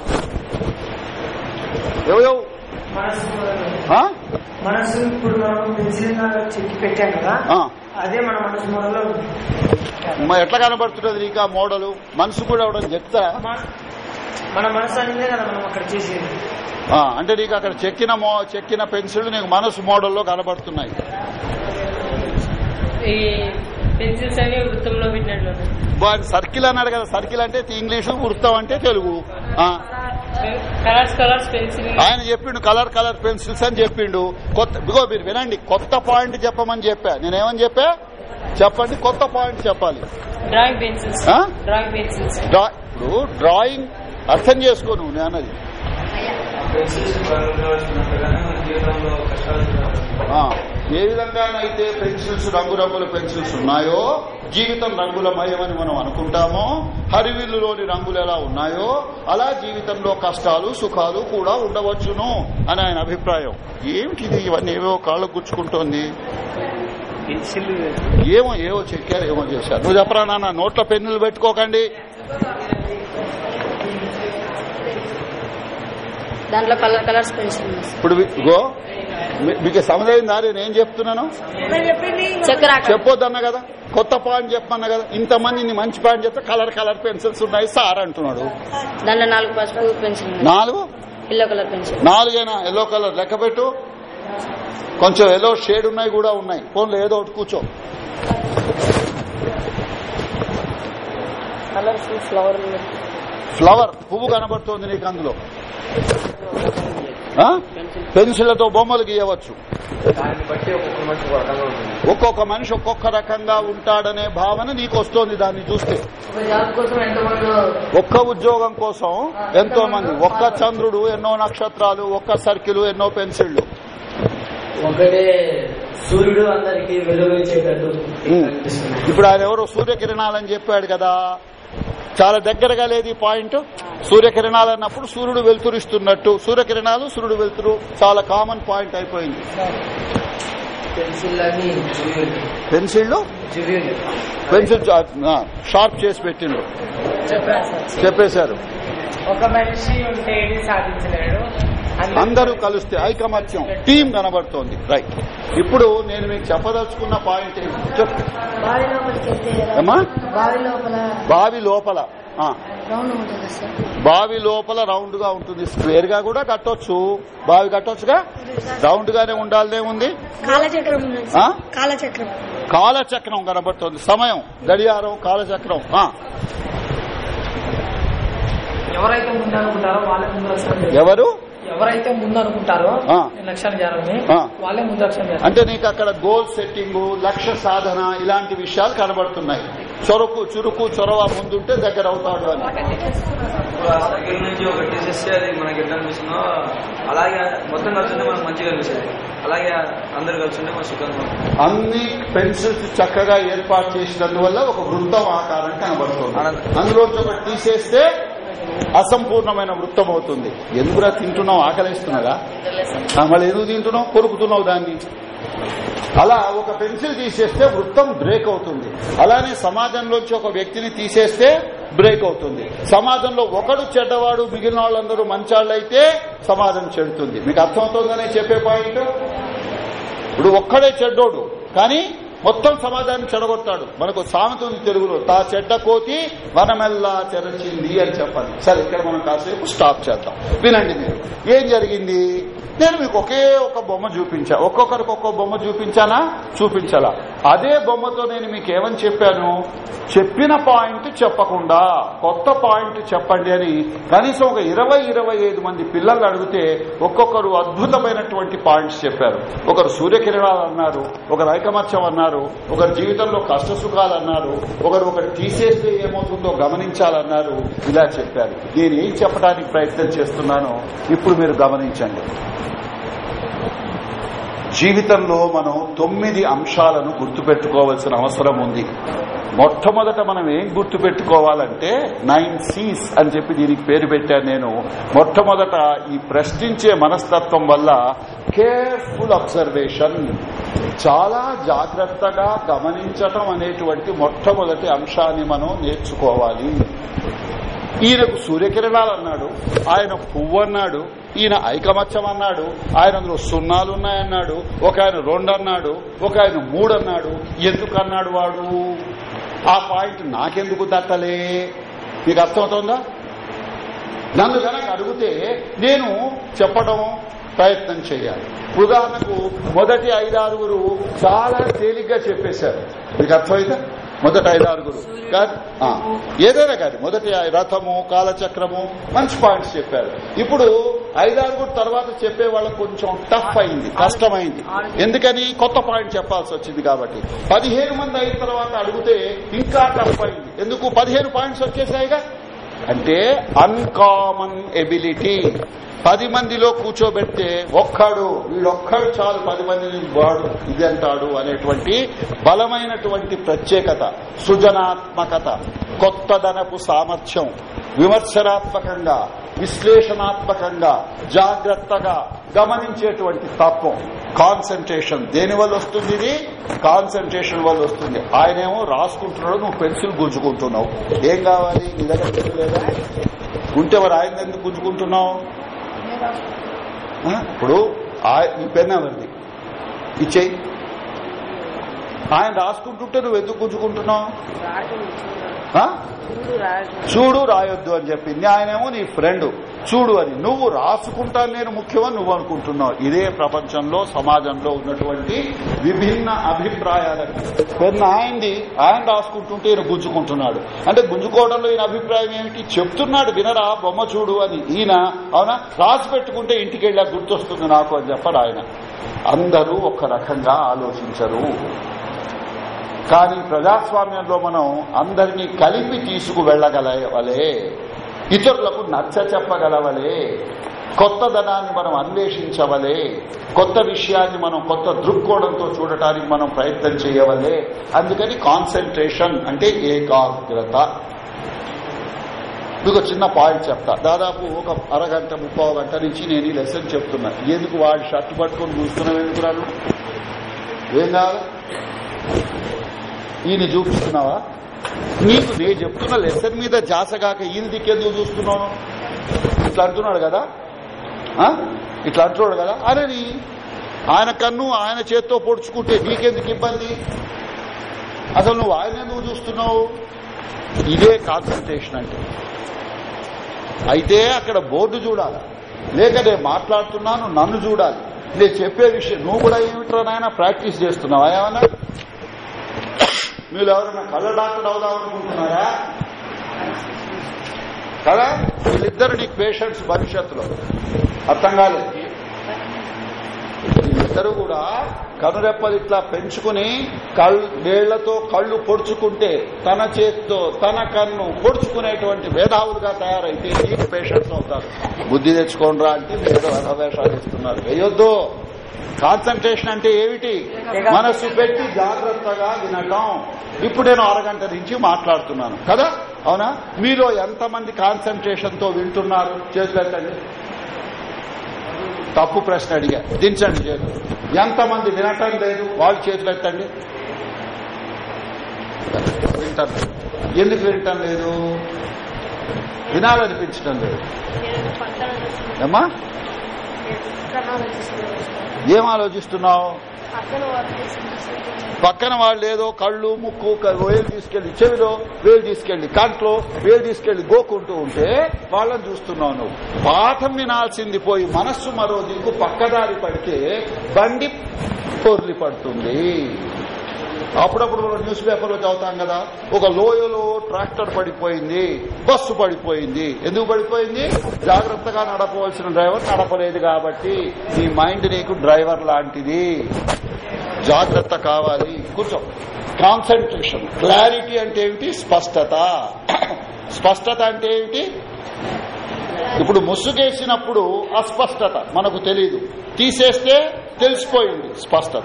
మనసు ఇప్పుడు మనం పెన్సిల్ లాగా చెక్కి పెట్టాం కదా? ఆ. అదే మన మనసు మొదలో ఉంది. మరి ఎట్లా కనబడుతున్నది నీకు ఆ మోడల్? మనసు కూడా అవడం చెప్తా మన- మన మనసు అనేదే కదా మనం అక్కడ చేసేది. ఆ, అంటే నీకు అక్కడ చెక్కిన మో చెక్కిన పెన్సిల్ నీకు మనసు మోడల్లో కనబడుతున్నాయి. ఈ పెన్సిల్స్ అవి వృత్తంలో పెట్టినట్లు. ఉన్నాయి. వాడు సర్కిల్ అన్నాడు కదా సర్కిల్ అంటే ఇంగ్లీషు వృత్తం అంటే తెలుగు. ఆ. Colours colours pencil. ఆయన చెప్పిండు కలర్ కలర్ పెన్సిల్స్ అని చెప్పిండు. కొత్త ఇగో మీరు వినండి కొత్త పాయింట్ చెప్పమని చెప్పా. నేనేమని చెప్పా? చెప్పండి కొత్త పాయింట్ చెప్పాలి. డ్రాయింగ్ పెన్సిల్స్ ఆ? డ్రాయింగ్ పెన్సిల్స్ డ్రా- ఇప్పుడు డ్రాయింగ్ అర్థం చేసుకో నువ్వు నేనది ఏ విధంగానైతే పెన్సిల్స్ రంగురంగుల పెన్సిల్స్ ఉన్నాయో జీవితం రంగులమయమని మనం అనుకుంటామో హరివిల్లులోని రంగులు ఎలా ఉన్నాయో అలా జీవితంలో కష్టాలు సుఖాలు కూడా ఉండవచ్చును అని ఆయన అభిప్రాయం. ఏమిటిది? ఇవన్నీ ఏవో కాళ్ళు గుచ్చుకుంటోంది. ఏమో ఏవో చెక్కారు ఏమో చేశారు. నువ్వు చెప్పరా నాన్న నోట్ల పెన్నులు పెట్టుకోకండి. దాంట్లో కలర్ కలర్స్ పెన్సిల్ ఇప్పుడు మీ- మీకు సమదైందా నేను చెప్తున్నాను. చెప్పొద్దన్న కదా. కొత్త పాయింట్ చెప్పమన్నా కదా. ఇంతమంది నీ మంచి పాయింట్ చెప్తే కలర్ కలర్ పెన్సిల్స్ ఉన్నాయి సార్ అంటున్నాడు. దాంట్లో నాలుగు పసుపు పెన్సిల్ నాలుగు? ఎల్లో కలర్ పెన్సిల్ నాలుగైనా? ఎల్లో కలర్ లెక్క పెట్టు. కొంచెం ఎల్లో షేడ్ ఉన్నాయి కూడా ఉన్నాయి. ఫోన్లో ఏదో ఒకటి కూర్చో. కలర్స్ ఫ్లవర్ ఫ్లవర్ పువ్వు కనబడుతోంది నీకు అందులో? పెన్సిళ్ళతో బొమ్మలు గీయవచ్చు. ఒక్కొక్క మనిషి ఒక్కొక్క రకంగా ఉంటాడనే భావన నీకు వస్తోంది దాన్ని చూస్తే. ఒక్క ఉద్యోగం కోసం ఎంతో మంది ఒక్క చంద్రుడు ఎన్నో నక్షత్రాలు ఒక్క సర్కిల్ ఎన్నో పెన్సిళ్ళు ఒకటే సూర్యుడు అందరికి వెలుగుచ్చేటట్టు కనిపిస్తుంది ఇప్పుడు ఆయన ఎవరో సూర్యకిరణాలని చెప్పాడు కదా. చాలా దగ్గరగా లేదు ఈ పాయింట్. సూర్యకిరణాలు అన్నప్పుడు సూర్యుడు వెలుతురిస్తున్నట్టు. సూర్యకిరణాలు సూర్యుడు వెలుతురు చాలా కామన్ పాయింట్ అయిపోయింది. పెన్సిల్ పెన్సిల్ షార్ప్ చేసి పెట్టిండు చెప్పేశారు. ఒక మనిషి ఉంటే ఏది సాధించలేడు? అందరూ కలిస్తే ఐకమత్యం టీం కనబడుతోంది. రైట్ ఇప్పుడు నేను మీకు చెప్పదలుచుకున్న పాయింట్ ఏంటి? చెప్పు. బావి లోపల బావి లోపల ఆ, రౌండ్ ఉంటుంది కదా సార్? బావి లోపల రౌండ్గా ఉంటుంది. స్క్వేర్గా కూడా కట్టొచ్చు. బావి కట్టొచ్చుగా? రౌండ్ గానే ఆ? సార్. కాలచక్రం కాలచక్రం కనబడుతోంది. సమయం గడియారం కాలచక్రం ఆ, ఎవరైతే ముందు అనుకుంటారో వాళ్ళే ముందు అక్షరం ఎవరు? ఎవరైతే ముందు అనుకుంటారో ఆ. లక్ష్యాలు. వాళ్ళే ముందు చేస్తారు. అంటే నీకు అక్కడ గోల్ సెట్టింగ్ లక్ష్య సాధన ఇలాంటి విషయాలు కనబడుతున్నాయి. చొరకు చురుకు చొరవ ముందుంటే దగ్గర అవుతాడు అని. సైకిల్ నుంచి ఒకటి తీసేస్తే అది మనకి ఎట్లా అనిపిస్తుందో అలాగే మొత్తం మనకు మంచిగా అనిపిస్తుంది. అలాగే అందరు సుఖంగా. అన్ని పెన్సిల్స్ చక్కగా ఏర్పాటు చేసినందువల్ల ఒక వృత్తం ఆకారం కనబడుతుంది. అందులో ఒకటి తీసేస్తే అసంపూర్ణమైన వృత్తం అవుతుంది ఎందుకురా తింటున్నావు? ఆకలిస్తున్నదా? మళ్ళీ ఎందుకు తింటున్నావు? కొరుకుతున్నావు దాన్ని. అలా ఒక పెన్సిల్ తీసేస్తే వృత్తం బ్రేక్ అవుతుంది. అలానే సమాజంలోంచి ఒక వ్యక్తిని తీసేస్తే బ్రేక్ అవుతుంది. సమాజంలో ఒకడు చెడ్డవాడు మిగిలిన వాళ్ళందరూ మంచాళ్ళైతే సమాజం చెడుతుంది. మీకు అర్థమవుతుందనే చెప్పే పాయింట్ ఇప్పుడు ఒక్కడే చెడ్డోడు. కానీ మొత్తం సమాజాన్ని చెడగొట్టాడు. మనకు సామెత ఉంది తెలుగులో తా చెడ్డ కోతి వనమెల్లా చెరచింది అని చెప్పాలి. సరే ఇక్కడ మనం కాసేపు స్టాప్ చేద్దాం. వినండి మీరు. ఏం జరిగింది? నేను మీకు ఒకే ఒక బొమ్మ చూపించా. ఒక్కొక్కరికి ఒక్కో బొమ్మ చూపించానా? చూపించాలా. అదే బొమ్మతో నేను మీకు ఏమని చెప్పాను? చెప్పిన పాయింట్ చెప్పకుండా కొత్త పాయింట్ చెప్పండి అని కనీసం ఒక ఇరవై ఇరవై ఐదు మంది పిల్లలు అడిగితే ఒక్కొక్కరు అద్భుతమైనటువంటి పాయింట్స్ చెప్పారు. ఒకరు సూర్యకిరణాలు అన్నారు ఒకరు ఐకమత్యం అన్నారు ఒకరి జీవితంలో కష్ట సుఖాలు అన్నారు ఒకరు ఒకరు తీసేస్తే ఏమవుతుందో గమనించాలన్నారు ఇలా చెప్పారు. నేను ఏం చెప్పడానికి ప్రయత్నం చేస్తున్నానో ఇప్పుడు మీరు గమనించండి. జీవితంలో మనం తొమ్మిది అంశాలను గుర్తుపెట్టుకోవాల్సిన అవసరం ఉంది. మొట్టమొదట మనం ఏం గుర్తుపెట్టుకోవాలంటే నైన్ సీస్ అని చెప్పి దీనికి పేరు పెట్టాను నేను. మొట్టమొదట ఈ ప్రశ్నించే మనస్తత్వం వల్ల కేర్ఫుల్ అబ్జర్వేషన్ చాలా జాగ్రత్తగా గమనించటం అనేటువంటి మొట్టమొదటి అంశాన్ని మనం నేర్చుకోవాలి. ఈయనకు సూర్యకిరణాలు అన్నాడు ఆయన పువ్వు అన్నాడు ఈయన ఐకమత్యం అన్నాడు ఆయన అందులో సున్నాలు ఉన్నాయన్నాడు ఒక ఆయన రెండు అన్నాడు ఒక ఆయన మూడు అన్నాడు ఎందుకు అన్నాడు వాడు? ఆ పాయింట్ నాకెందుకు దట్టలే మీకు అర్థమవుతోందా? నన్ను కనుక అడిగితే నేను చెప్పడం ప్రయత్నం చేయాలి. ఉదాహరణకు మొదటి ఐదారుగురు చాలా తేలిగ్గా చెప్పేశారు. మీకు అర్థమైందా? మొదటి ఐదారుగురు. ఏదైనా కానీ మొదటి రథము కాలచక్రము మంచి పాయింట్స్ చెప్పారు. ఇప్పుడు ఐదారుగురు తర్వాత చెప్పే వాళ్ళకు కొంచెం టఫ్ అయింది కష్టమైంది. ఎందుకని? కొత్త పాయింట్ చెప్పాల్సి వచ్చింది కాబట్టి. పదిహేను మంది అయిన తర్వాత అడిగితే ఇంకా టఫ్ అయింది. ఎందుకు? పదిహేను పాయింట్స్ వచ్చేసాయిగా? అంటే అన్కామన్ ఎబిలిటీ పది మందిలో కూర్చోబెడితే ఒక్కడు వీడొక్కడు చాలు పది మందిని వాడు ఇది అంటాడు అనేటువంటి బలమైనటువంటి ప్రత్యేకత సృజనాత్మకత కొత్తదనపు సామర్థ్యం. విమర్శనాత్మకంగా విశ్లేషణాత్మకంగా జాగ్రత్తగా గమనించేటువంటి తత్వం. కాన్సన్ట్రేషన్ దేని వల్ల వస్తుంది ఇది? కాన్సన్ట్రేషన్ వల్ల వస్తుంది. ఆయనేమో రాసుకుంటున్నాడు నువ్వు పెన్సిల్ గుంజుకుంటున్నావు. ఏం కావాలి? నీ దగ్గర పెన్సిల్ లేదా? ఉంటే మరి ఆయన ఎందుకు గుంజుకుంటున్నావు? ఇప్పుడు నీ పెన్ ఎవరిది? ఇచ్చేయి ఆయన రాసుకుంటుంటే నువ్వు ఎందుకు గుంజుకుంటున్నావు? చూడు రాయొద్దు అని చెప్పింది. ఆయనేమో నీ ఫ్రెండ్ చూడు అని. నువ్వు రాసుకుంటాను నేను ముఖ్యమని నువ్వు అనుకుంటున్నావు. ఇదే ప్రపంచంలో సమాజంలో ఉన్నటువంటి విభిన్న అభిప్రాయాలకు ఆయనది ఆయన రాసుకుంటుంటే ఈయన గుంజుకుంటున్నాడు. అంటే గుంజుకోవడంలో ఈయన అభిప్రాయం ఏమిటి? చెప్తున్నాడు వినరా బొమ్మ చూడు అని. ఈయన అవునా? రాసి పెట్టుకుంటే ఇంటికి వెళ్ళా గుర్తొస్తుంది నాకు అని చెప్పాడు ఆయన. అందరూ ఒక రకంగా ఆలోచించరు. కానీ ప్రజాస్వామ్యంలో మనం అందరినీ కలిపి తీసుకు వెళ్ళగలవలే ఇతరులకు నచ్చ చెప్పగలవలే కొత్త ధనాన్ని మనం అన్వేషించవలే కొత్త విషయాన్ని మనం కొత్త దృక్కోణంతో చూడటానికి మనం ప్రయత్నం చేయవలే. అందుకని కాన్సన్ట్రేషన్ అంటే ఏకాగ్రత. మీకు చిన్న పాయింట్ చెప్తా. దాదాపు ఒక అరగంట ముప్పై గంట నుంచి నేను ఈ లెసన్ చెప్తున్నా. ఎందుకు వాడి షర్ట్ పట్టుకొని చూస్తున్నావు ఎందుకు రాను ఏం కాదు? ఈయన చూపిస్తున్నావా? నీకు నేను చెప్తున్న లెసన్ మీద జాసగాక ఈయన దిక్కెందుకు చూస్తున్నావు? ఇట్లా అంటున్నాడు కదా? ఇట్లా అంటున్నాడు కదా? అరేని ఆయన కన్ను ఆయన చేత్తో పొడుచుకుంటే నీకెందుకు ఇబ్బంది? అసలు నువ్వు ఆయన ఎందుకు చూస్తున్నావు? ఇదే కాన్సన్ట్రేషన్ అంటే. అయితే అక్కడ బోర్డు చూడాలి. లేక నేను మాట్లాడుతున్నాను నన్ను చూడాలి. నేను చెప్పే విషయం నువ్వు కూడా ఏమిట్రా నాయన ప్రాక్టీస్ చేస్తున్నావా? ఏమన్నా? మీరు ఎవరైనా కళ్ళ డాక్టర్ అవుదాం అనుకుంటున్నారా కదా? వీళ్ళిద్దరు నీకు పేషెంట్స్ భవిష్యత్తులో. అర్థం కాలేదు. వీళ్ళిద్దరూ కూడా కనురెప్పలు ఇట్లా పెంచుకుని కళ్ళు వేళ్ళతో కళ్ళు పొడుచుకుంటే తన చేతితో తన కన్ను పొడుచుకునేటువంటి మేధావులుగా తయారైతే నీకు పేషెంట్స్ అవుతారు. బుద్ధి తెచ్చుకోండిరా అంటే మీరు వేషాలు ఇస్తున్నారు. వేయొద్దు. కాన్సన్ట్రేషన్ అంటే ఏమిటి? మనస్సు పెట్టి జాగ్రత్తగా వినటం. ఇప్పుడు నేను అరగంట నుంచి మాట్లాడుతున్నాను. కదా? అవునా? మీలో ఎంతమంది కాన్సన్ట్రేషన్తో వింటున్నారు? చేసి పెట్టండి. తప్పు ప్రశ్న అడిగా. దించండి చేతులు ఎంతమంది వినటం లేదు? వాళ్ళు చేతులు ఎత్తండి వింటాం. ఎందుకు వినటం లేదు? వినాలనిపించడం లేదు. ఏమ్మా? ఏం ఆలోచిస్తున్నావు? పక్కన వాళ్ళు ఏదో కళ్ళు ముక్కు వేలు తీసుకెళ్ళి చెవిలో వేలు తీసుకెళ్ళి కంట్లో వేలు తీసుకెళ్ళి గోకుంటూ ఉంటే వాళ్ళని చూస్తున్నావు నువ్వు. పాఠం వినాల్సింది పోయి మనస్సు మరో దిక్కు పక్కదారి పడితే బండి పొర్లి పడుతుంది. అప్పుడప్పుడు మనం న్యూస్ పేపర్లో చదువుతాం కదా ఒక లోయలో ట్రాక్టర్ పడిపోయింది బస్సు పడిపోయింది. ఎందుకు పడిపోయింది? జాగ్రత్తగా నడపవలసిన డ్రైవర్ నడపలేదు కాబట్టి నీ మైండ్ నీకు డ్రైవర్ లాంటిది. జాగ్రత్త కావాలి. కూర్చో. కాన్సన్ట్రేషన్. క్లారిటీ అంటే ఏమిటి? స్పష్టత. స్పష్టత అంటే ఏమిటి? ఇప్పుడు ముసుగేసినప్పుడు అస్పష్టత మనకు తెలియదు తీసేస్తే తెలిసిపోయింది స్పష్టత.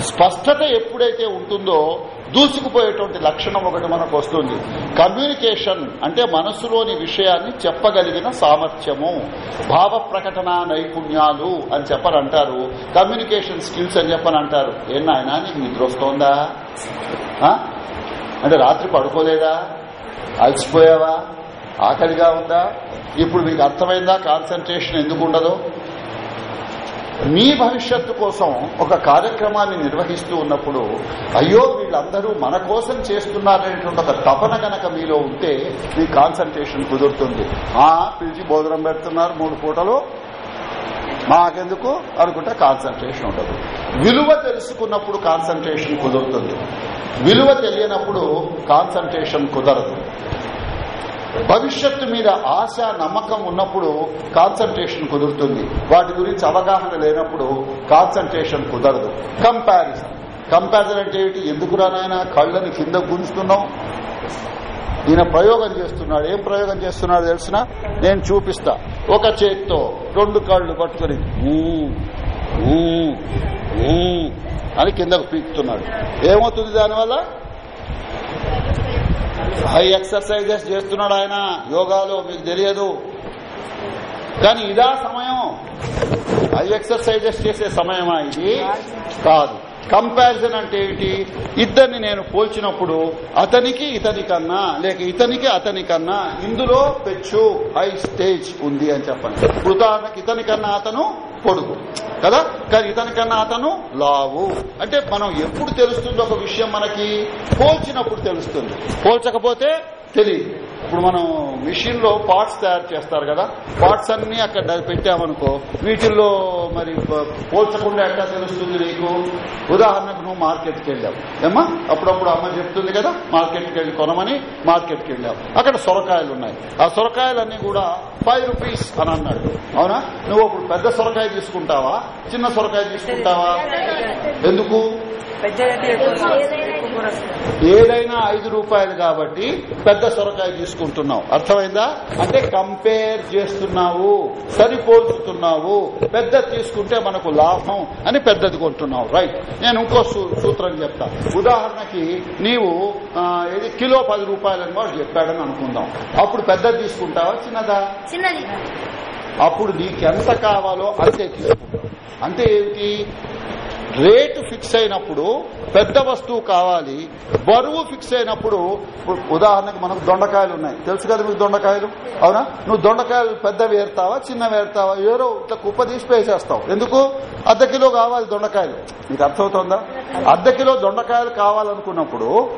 స్పష్టత ఎప్పుడైతే ఉంటుందో దూసుకుపోయేటువంటి లక్షణం ఒకటి మనకు వస్తుంది. కమ్యూనికేషన్ అంటే మనస్సులోని విషయాన్ని చెప్పగలిగిన సామర్థ్యము. భావ ప్రకటన నైపుణ్యాలు అని చెప్పని అంటారు కమ్యూనికేషన్ స్కిల్స్ అని చెప్పని అంటారు ఏం నాయనా నీకు నిద్ర వస్తోందా? అంటే రాత్రి పడుకోలేదా? అలసిపోయావా? ఆకలిగా ఉందా? ఇప్పుడు మీకు అర్థమైందా? కాన్సన్ట్రేషన్ ఎందుకు ఉండదు? మీ భవిష్యత్తు కోసం ఒక కార్యక్రమాన్ని నిర్వహిస్తూ ఉన్నప్పుడు అయ్యో వీళ్ళందరూ మన కోసం చేస్తున్నారనేటువంటి ఒక తపన గనక మీలో ఉంటే మీ కాన్సన్ట్రేషన్ కుదురుతుంది. ఆ పిలిచి బోధనం పెడుతున్నారు మూడు పూటలు. మాకెందుకు? అనుకుంటే కాన్సన్ట్రేషన్ ఉండదు. విలువ తెలుసుకున్నప్పుడు కాన్సన్ట్రేషన్ కుదురుతుంది. విలువ తెలియనప్పుడు కాన్సన్ట్రేషన్ కుదరదు. భవిష్యత్తు మీద ఆశ నమ్మకం ఉన్నప్పుడు కాన్సన్ట్రేషన్ కుదురుతుంది. వాటి గురించి అవగాహన లేనప్పుడు కాన్సన్ట్రేషన్ కుదరదు. కంపారిజన్ కంపారిజన్ అంటే ఏమిటి? ఎందుకు రానైనా కళ్ళని కింద గుంజుతున్నావు? ఈయన ప్రయోగం చేస్తున్నాడు. ఏం ప్రయోగం చేస్తున్నాడు తెలిసిన? నేను చూపిస్తా. ఒక చేత్తో రెండు కాళ్ళు పట్టుకుని అని కిందకు పీకుతున్నాడు. ఏమవుతుంది దానివల్ల? హై ఎక్సర్సైజెస్ చేస్తున్నాడు ఆయన. యోగాలో మీకు తెలియదు. కానీ ఇదా సమయం. హై ఎక్సర్సైజెస్ చేసే సమయమా ఇది? కాదు. కంపారిజన్ అంటే ఏంటి ఇద్దరిని నేను పోల్చినప్పుడు అతనికి ఇతని కన్నా లేక ఇతనికి అతనికన్నా ఇందులో పెచ్చు హై స్టేజ్ ఉంది అని చెప్పండి. ఉదాహరణకి ఇతని కన్నా అతను పొడుగు. కదా? కానీ ఇతని కన్నా అతను లావు. అంటే మనం ఎప్పుడు తెలుస్తుంది ఒక విషయం మనకి? పోల్చినప్పుడు తెలుస్తుంది. పోల్చకపోతే తెలియదు. ఇప్పుడు మనం మిషన్లో పార్ట్స్ తయారు చేస్తారు కదా పార్ట్స్ అన్ని అక్కడ పెట్టామనుకో వీటిల్లో మరి పోల్చకుండా ఎట్లా తెలుస్తుంది నీకు? ఉదాహరణకు నువ్వు మార్కెట్కి వెళ్ళావు. ఏమ్మా? అప్పుడప్పుడు అమ్మ చెప్తుంది కదా మార్కెట్కి వెళ్ళి కొనమని మార్కెట్కి వెళ్ళావు. అక్కడ సొరకాయలు ఉన్నాయి. ఆ సొరకాయలన్నీ కూడా ఫైవ్ రూపీస్ అని అన్నాడు. అవునా? నువ్వు అప్పుడు పెద్ద సొరకాయ తీసుకుంటావా? చిన్న సొరకాయ తీసుకుంటావా? ఎందుకు? ఏదైనా ఐదు రూపాయలు కాబట్టి పెద్ద సొరకాయ తీసుకుంటున్నావు. అర్థమైందా? అంటే కంపేర్ చేస్తున్నావు సరిపోల్చుతున్నావు పెద్ద తీసుకుంటే మనకు లాభం అని పెద్దది కొంటున్నావు. రైట్ నేను ఇంకో సూ- సూత్రం చెప్తా. ఉదాహరణకి నీవు కిలో పది రూపాయలని వాడు చెప్పాడని అనుకుందాం. అప్పుడు పెద్దది తీసుకుంటావా చిన్నదా? చిన్నది. అప్పుడు నీకెంత కావాలో అంతే తీసుకుంటావు. అంటే ఏమిటి? రేటు ఫిక్స్ అయినప్పుడు పెద్ద వస్తువు కావాలి. బరువు ఫిక్స్ అయినప్పుడు ఉదాహరణకు మనకు దొండకాయలు ఉన్నాయి. తెలుసు కదా మీకు దొండకాయలు? అవునా? నువ్వు దొండకాయలు పెద్దవి ఏరుతావా చిన్నవి ఏరుతావా? ఏరో ఇట్లా కుప్ప తీసి వేసేస్తావు ఎందుకు? అర్ధ కిలో కావాలి దొండకాయలు. మీకు అర్థమవుతుందా? అర్ధ కిలో దొండకాయలు కావాలనుకున్నప్పుడు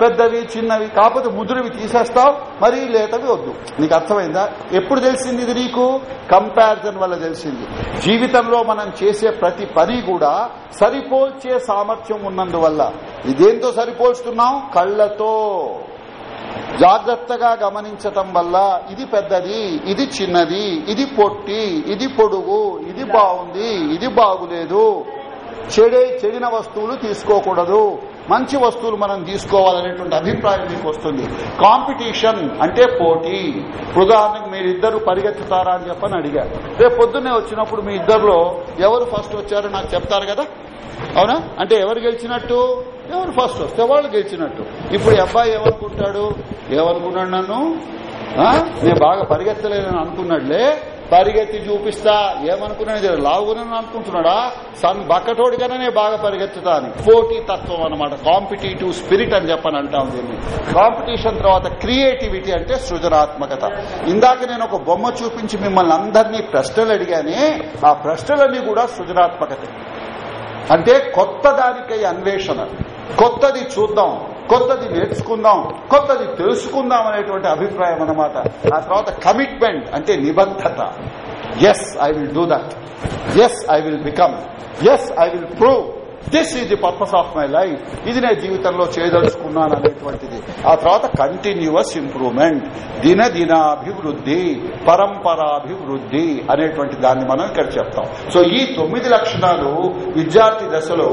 పెద్దవి చిన్నవి కాకపోతే ముదురువి తీసేస్తావు మరీ లేతవి వద్దు. నీకు అర్థమైందా? ఎప్పుడు తెలిసింది ఇది నీకు? కంపారిజన్ వల్ల తెలిసింది. జీవితంలో మనం చేసే ప్రతి పని కూడా సరిపోల్చే సామర్థ్యం ఉన్నందువల్ల ఇదేంతో సరిపోల్చుతున్నాం? కళ్ళతో. జాగ్రత్తగా గమనించటం వల్ల ఇది పెద్దది ఇది చిన్నది ఇది పొట్టి ఇది పొడుగు ఇది బాగుంది ఇది బాగులేదు. చెడే చెడిన వస్తువులు తీసుకోకూడదు. మంచి వస్తువులు మనం తీసుకోవాలనేటువంటి అభిప్రాయం మీకు వస్తుంది. కాంపిటీషన్ అంటే పోటీ. ఉదాహరణకు మీరిద్దరు పరిగెత్తుతారా అని చెప్పని అడిగారు రేపు పొద్దున్నే వచ్చినప్పుడు మీ ఇద్దరులో ఎవరు ఫస్ట్ వచ్చారో నాకు చెప్తారు కదా? అవునా? అంటే ఎవరు గెలిచినట్టు? ఎవరు ఫస్ట్ వస్తే వాళ్ళు గెలిచినట్టు. ఇప్పుడు అబ్బాయి ఏమనుకుంటాడు? ఏమనుకున్నాడు నన్ను? నేను బాగా పరిగెత్తలేనని అనుకున్నాడులే పరిగెత్తి చూపిస్తా ఏమనుకున్నాడు లావునని అనుకుంటున్నాడా? సన్ బక్కటోడిగానే బాగా పరిగెత్తుతా అని పోటీ తత్వం అనమాట కాంపిటేటివ్ స్పిరిట్ అని చెప్పని అంటాం దీన్ని. కాంపిటీషన్ తర్వాత క్రియేటివిటీ అంటే సృజనాత్మకత. ఇందాక నేను ఒక బొమ్మ చూపించి మిమ్మల్ని అందరినీ ప్రశ్నలు అడిగానే ఆ ప్రశ్నలన్నీ కూడా సృజనాత్మకత. అంటే కొత్త దానికై అన్వేషణ. కొత్తది చూద్దాం. కొత్తది నేర్చుకుందాం కొత్తది తెలుసుకుందాం అనేటువంటి అభిప్రాయం అనమాట ఆ తర్వాత కమిట్మెంట్ అంటే నిబద్ధత. Yes I will do that yes I will become yes I will prove this is the purpose of my life ఇది నేను జీవితంలో చేయదలుచుకున్నాను అనేటువంటిది ఆ తర్వాత కంటిన్యూస్ ఇంప్రూవ్మెంట్ దిన దినాభివృద్ధి పరంపరాభివృద్ధి అనేటువంటి దాన్ని మనం ఇక్కడ చెప్తాం. సో ఈ తొమ్మిది లక్షణాలు విద్యార్థి దశలో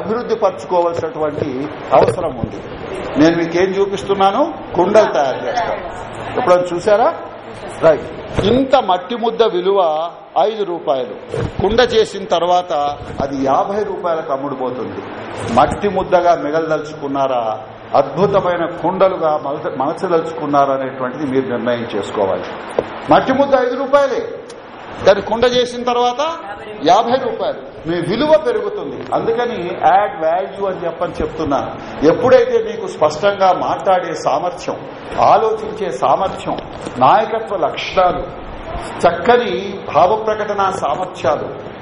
అభివృద్ధి పరచుకోవాల్సినటువంటి అవసరం ఉంది. నేను మీకేం చూపిస్తున్నాను? కుండలు తయారు చేస్తాను. ఎప్పుడైనా చూసారా? రైట్ ఇంత మట్టి ముద్ద విలువ ఐదు రూపాయలు. కుండ చేసిన తర్వాత అది యాభై రూపాయలకు అమ్ముడుపోతుంది. మట్టి ముద్దగా మిగలదలుచుకున్నారా? అద్భుతమైన కుండలుగా మలచ- మలచదలుచుకున్నారా అనేటువంటిది మీరు నిర్ణయం చేసుకోవాలి. మట్టి ముద్ద ఐదు రూపాయలే. దాన్ని కుండ చేసిన తర్వాత యాభై రూపాయలు. మీ విలువ పెరుగుతుంది. అందుకని యాడ్ వాల్యూ అని చెప్పని చెప్తున్నాను ఎప్పుడైతే మీకు స్పష్టంగా మాట్లాడే సామర్థ్యం ఆలోచించే సామర్థ్యం నాయకత్వ లక్షణాలు చక్కని భావ ప్రకటన సామర్థ్యాలు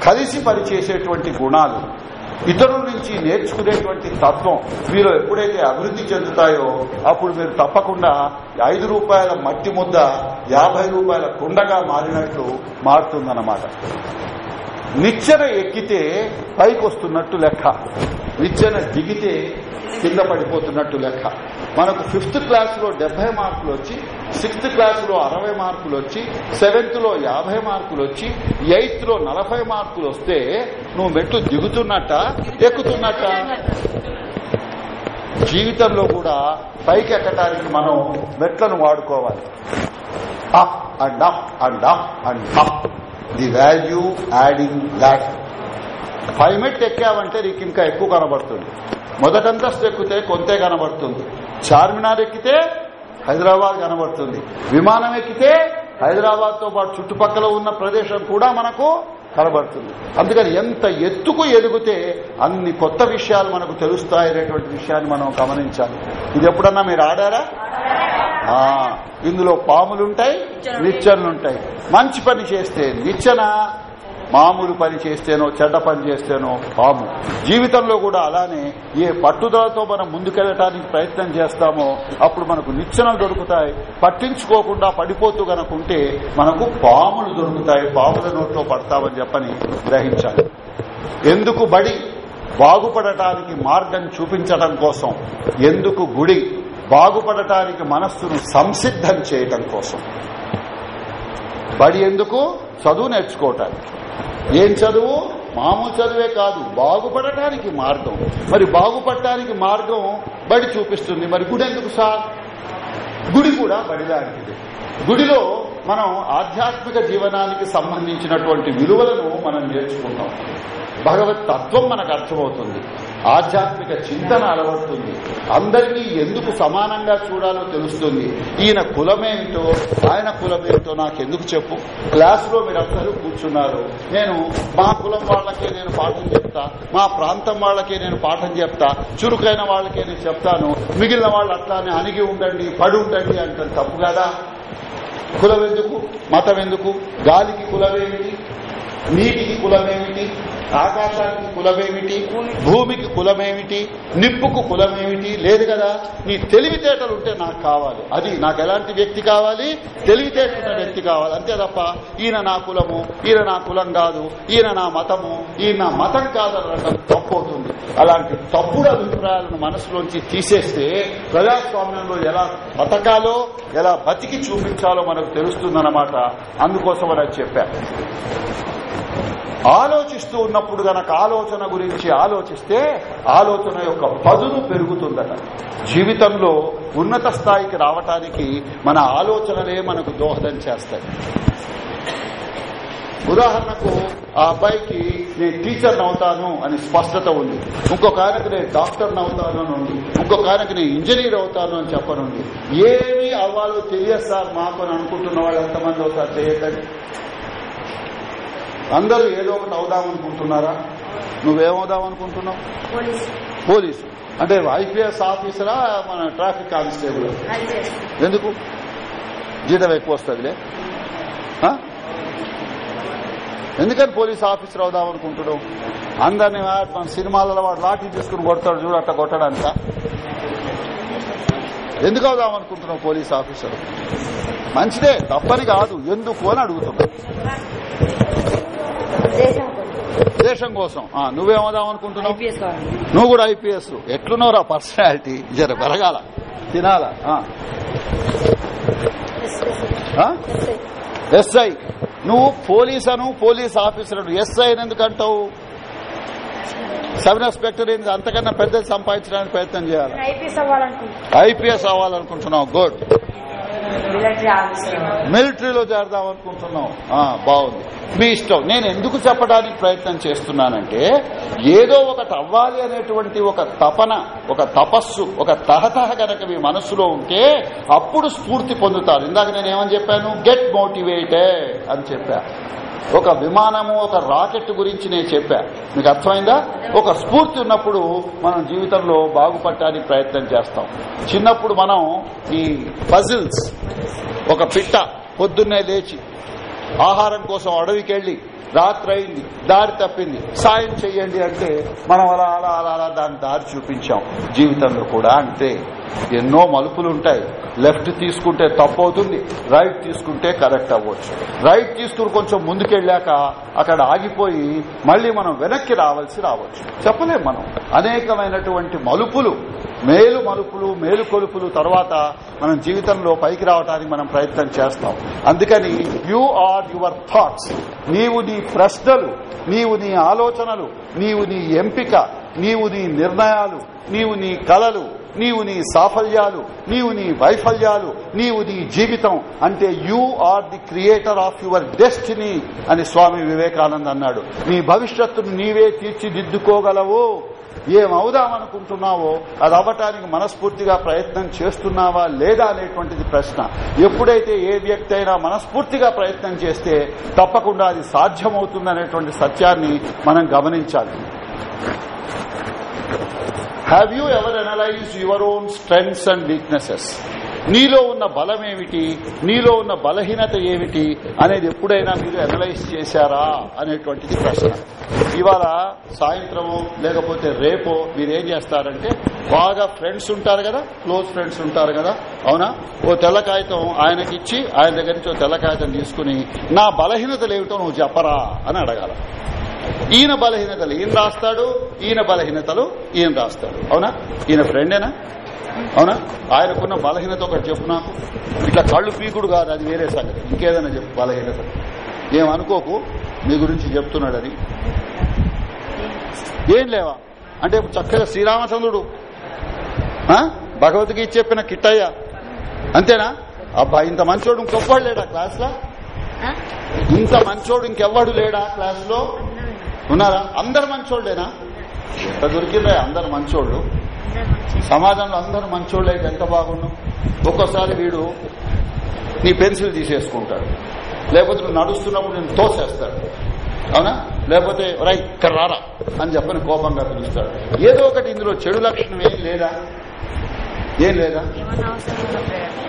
కలిసి పనిచేసేటువంటి గుణాలు ఇతరుల నుంచి నేర్చుకునేటువంటి తత్వం మీలో ఎప్పుడైతే అభివృద్ధి చెందుతాయో అప్పుడు మీరు తప్పకుండా ఐదు రూపాయల మట్టి ముద్ద యాభై రూపాయల కుండగా మారినట్లు మారుతుందన్నమాట. నిచ్చెన ఎక్కితే పైకి వస్తున్నట్టు లెక్క. నిచ్చెన దిగితే కింద పడిపోతున్నట్టు లెక్క. మనకు ఫిఫ్త్ క్లాస్లో డెబ్బై మార్కులు వచ్చి సిక్స్త్ క్లాస్లో అరవై మార్కులు వచ్చి సెవెంత్లో యాభై మార్కులు వచ్చి ఎయిత్లో నలభై మార్కులు వస్తే నువ్వు మెట్లు దిగుతున్నట్ట ఎక్కుతున్నట్ట? జీవితంలో కూడా పైకి ఎక్కడానికి మనం మెట్లను వాడుకోవాలి. Up and up and up and up the value adding that. Five మెట్ ఎక్కావంటే నీకు ఇంకా ఎక్కువ కనబడుతుంది. మొదటంతస్తు ఎక్కితే కొంతే కనబడుతుంది. చార్మినార్ ఎక్కితే హైదరాబాద్ కనబడుతుంది. విమానం ఎక్కితే హైదరాబాద్తో పాటు చుట్టుపక్కల ఉన్న ప్రదేశం కూడా మనకు కనబడుతుంది. అందుకని ఎంత ఎత్తుకు ఎదిగితే అన్ని కొత్త విషయాలు మనకు తెలుస్తాయనేటువంటి విషయాన్ని మనం గమనించాలి. ఇది ఎప్పుడన్నా మీరు ఆడారా? ఇందులో పాములుంటాయి నిచ్చెనలుంటాయి. మంచి పని చేస్తే నిచ్చెన మామూలు పని చేస్తేనో చెడ్డ పని చేస్తేనో పాము. జీవితంలో కూడా అలానే ఏ పట్టుదలతో మనం ముందుకెళ్ళటానికి ప్రయత్నం చేస్తామో అప్పుడు మనకు నిచ్చెనలు దొరుకుతాయి. పట్టించుకోకుండా పడిపోతూ గనకుంటే మనకు పాములు దొరుకుతాయి. పాముల నోట్లో పడతామని చెప్పని గ్రహించాలి. ఎందుకు బడి? బాగుపడటానికి మార్గం చూపించడం కోసం. ఎందుకు గుడి? బాగుపడటానికి మనస్సును సంసిద్ధం చేయటం కోసం. బడి ఎందుకు? చదువు నేర్చుకోవటానికి. ఏం చదువు? మామూలు చదువే కాదు బాగుపడటానికి మార్గం. మరి బాగుపడటానికి మార్గం బడి చూపిస్తుంది. మరి గుడి ఎందుకు సార్? గుడి కూడా బడిలాంటిది గుడిలో మనం ఆధ్యాత్మిక జీవనానికి సంబంధించినటువంటి విలువలను మనం నేర్చుకుంటాం. భగవత్ తత్వం మనకు అర్థమవుతుంది. ఆధ్యాత్మిక చింతన అలవడుతుంది. అందరినీ ఎందుకు సమానంగా చూడాలో తెలుస్తుంది. ఈయన కులమేమిటో ఆయన కులమేమిటో నాకెందుకు చెప్పు? క్లాసులో మీరు అందరూ కూర్చున్నారు. నేను మా కులం వాళ్ళకే నేను పాఠం చెప్తా మా ప్రాంతం వాళ్ళకే నేను పాఠం చెప్తా చురుకైన వాళ్ళకే నేను చెప్తాను. మిగిలిన వాళ్ళు అట్లానే అణిగి ఉండండి పడి ఉండండి అంటే తప్పు కదా? కులం ఎందుకు మతం ఎందుకు గాలికి కులమేమిటి? నీటికి కులమేమిటి? ఆకాశానికి కులమేమిటి? భూమికి కులమేమిటి? నిప్పుకు కులమేమిటి? లేదు కదా? నీ తెలివితేటలు ఉంటే నాకు కావాలి. అది నాకు ఎలాంటి వ్యక్తి కావాలి? తెలివితేటలున్న వ్యక్తి కావాలి. అంతే తప్ప ఈయన నా కులము ఈయన నా కులం కాదు ఈయన నా మతము ఈయన నా మతం కాదనడం తప్పు అవుతుంది అలాంటి తప్పుడు అభిప్రాయాలను మనసులోంచి తీసేస్తే ప్రజాస్వామ్యంలో ఎలా బతకాలో ఎలా బతికి చూపించాలో మనకు తెలుస్తుందన్నమాట. అందుకోసం అని చెప్పారు ఆలోచిస్తూ ఉన్నప్పుడు గనక ఆలోచన గురించి ఆలోచిస్తే ఆలోచన యొక్క పదును పెరుగుతుందట. జీవితంలో ఉన్నత స్థాయికి రావటానికి మన ఆలోచనలే మనకు దోహదం చేస్తాయి. ఉదాహరణకు ఆ అబ్బాయికి నేను టీచర్ అవుతాను అని స్పష్టత ఉంది. ఇంకొక ఆయనకు నేను డాక్టర్ అవుతాను అని ఉంది. ఇంకొక ఆయనకు నేను ఇంజనీర్ అవుతాను అని చెప్పనుంది. ఏమీ అవ్వాలో తెలియదు సార్ మాకు అని అనుకుంటున్న వాళ్ళు ఎంతమంది అవుతారు చేయకండి అందరూ ఏదో ఒకటి అవుదాం అనుకుంటున్నారా? నువ్వేమవుదాం అనుకుంటున్నావు పోలీస్. అంటే ఐపీఎస్ ఆఫీసరా మన ట్రాఫిక్ కానిస్టేబుల్? ఎందుకు? జీతం ఎక్కువ వస్తుందిలే? ఎందుకని పోలీస్ ఆఫీసర్ అవుదాం అనుకుంటున్నావు? అందరినీ మన సినిమాలలో వాడు లాఠీ తీసుకుని కొడతాడు చూడు అట్లా కొట్టడానిక? ఎందుకు అవుదాం అనుకుంటున్నావు పోలీస్ ఆఫీసర్? మంచిదే తప్పని కాదు. ఎందుకు అని అడుగుతున్నా దేశం కోసం. నువ్వేమవుదాం అనుకుంటున్నావు నువ్వు కూడా ఐపీఎస్. ఎట్లున్నావురా పర్సనాలిటీ? జర పెరగాల తినాల? ఎస్ఐ. నువ్వు పోలీస్ అను పోలీస్ ఆఫీసర్ అను ఎస్ఐ అని ఎందుకు అంటావు? సబ్ ఇన్స్పెక్టర్ అంతకన్నా పెద్దది సంపాదించడానికి ప్రయత్నం చేయాలి? ఐపీఎస్ అవ్వాలనుకుంటున్నావు. గుడ్. మిలిటరీలో చేరదాం అనుకుంటున్నాం. బాగుంది. మీ ఇష్టం. నేను ఎందుకు చెప్పడానికి ప్రయత్నం చేస్తున్నానంటే ఏదో ఒకటి అవ్వాలి అనేటువంటి ఒక తపన ఒక తపస్సు ఒక తహతహ గనక మీ మనస్సులో ఉంటే అప్పుడు స్ఫూర్తి పొందుతారు. ఇందాక నేను ఏమని చెప్పాను? గెట్ మోటివేటెడ్ అని చెప్పా. ఒక విమానము ఒక రాకెట్ గురించి నేను చెప్పా. మీకు అర్థమైందా? ఒక స్ఫూర్తి ఉన్నప్పుడు మనం జీవితంలో బాగుపడటానికి ప్రయత్నం చేస్తాం. చిన్నప్పుడు మనం ఈ పజిల్స్ ఒక పిట్ట పొద్దున్నే లేచి ఆహారం కోసం అడవికి రాత్రి అయింది దారి తప్పింది. సాయం చెయ్యండి అంటే మనం అలా అలా అలా అలా దాని దారి చూపించాం. జీవితంలో కూడా అంతే. ఎన్నో మలుపులు ఉంటాయి లెఫ్ట్ తీసుకుంటే తప్పు అవుతుంది రైట్ తీసుకుంటే కరెక్ట్ అవ్వచ్చు. రైట్ తీసుకుని కొంచెం ముందుకెళ్ళాక అక్కడ ఆగిపోయి మళ్ళీ మనం వెనక్కి రావాల్సి రావచ్చు. చెప్పలేం మనం. అనేకమైనటువంటి మలుపులు మేలు మలుపులు మేలు కొలుపులు తర్వాత మనం జీవితంలో పైకి రావడానికి మనం ప్రయత్నం చేస్తాం. అందుకని యు ఆర్ యువర్ థాట్స్. నీవు నీ ప్రశ్నలు నీవు నీ ఆలోచనలు నీవు నీ ఎంపిక నీవు నీ నిర్ణయాలు నీవు నీ కలలు నీవు నీ సాఫల్యాలు నీవు నీ వైఫల్యాలు నీవు నీ జీవితం అంటే you are the creator of your destiny అని స్వామి వివేకానంద్ అన్నాడు. నీ భవిష్యత్తును నీవే తీర్చిదిద్దుకోగలవు. ఏమవుదామనుకుంటున్నావో అది అవ్వటానికి మనస్ఫూర్తిగా ప్రయత్నం చేస్తున్నావా లేదా అనేటువంటిది ప్రశ్న. ఎప్పుడైతే ఏ వ్యక్తి అయినా మనస్ఫూర్తిగా ప్రయత్నం చేస్తే తప్పకుండా అది సాధ్యమవుతుందనేటువంటి సత్యాన్ని మనం గమనించాలి. Have you ever analyse your own strengths and weaknesses నీలో ఉన్న బలం ఏమిటి? నీలో ఉన్న బలహీనత ఏమిటి? అనేది ఎప్పుడైనా మీరు అనలైజ్ చేశారా? అనేటువంటిది ప్రశ్న. ఇవాళ సాయంత్రము లేకపోతే రేపో మీరేం చేస్తారంటే బాగా ఫ్రెండ్స్ ఉంటారు కదా క్లోజ్ ఫ్రెండ్స్ ఉంటారు కదా అవునా? ఓ తెల్ల కాగితం ఆయనకిచ్చి ఆయన దగ్గర నుంచి ఓ తెల్ల కాగితం తీసుకుని నా బలహీనతలు ఏమిటో నువ్వు చెప్పరా అని అడగాల. ఈయన బలహీనతలు ఈయన రాస్తాడు ఈయన బలహీనతలు ఈయన రాస్తాడు అవునా? ఈయన ఫ్రెండేనా? అవునా? ఆయనకున్న బలహీనత ఒకటి చెప్పు నాకు. ఇట్లా కళ్ళు పీకుడు కాదు అది వేరే సంగతి. ఇంకేదైనా చెప్పు బలహీనత. ఏమనుకోకు? మీ గురించి చెప్తున్నాడని. ఏం లేవా? అంటే చక్కగా శ్రీరామచంద్రుడు? భగవద్గీత చెప్పిన కిట్టయ్య. అంతేనా? అబ్బా ఇంత మంచోడు ఇంకొవ్వడు లేడా క్లాస్లో ఇంత మంచోడు ఇంకెవ్వడు లేడా క్లాస్లో ఉన్నారా? అందరు మంచోళ్ళేనా? దొరికిందా? అందరు మంచోళ్ళు. సమాజంలో అందరు మంచోళ్ళు అయితే ఎంత బాగున్నాం ఒక్కోసారి వీడు నీ పెన్సిల్ తీసేసుకుంటాడు. లేకపోతే నువ్వు నడుస్తున్నప్పుడు నేను తోసేస్తాడు. అవునా? లేకపోతే రై ఇక్కడ రారా అని చెప్పని కోపంగా పిలుస్తాడు. ఏదో ఒకటి ఇందులో చెడు లక్షణం ఏం లేదా? ఏం లేదా?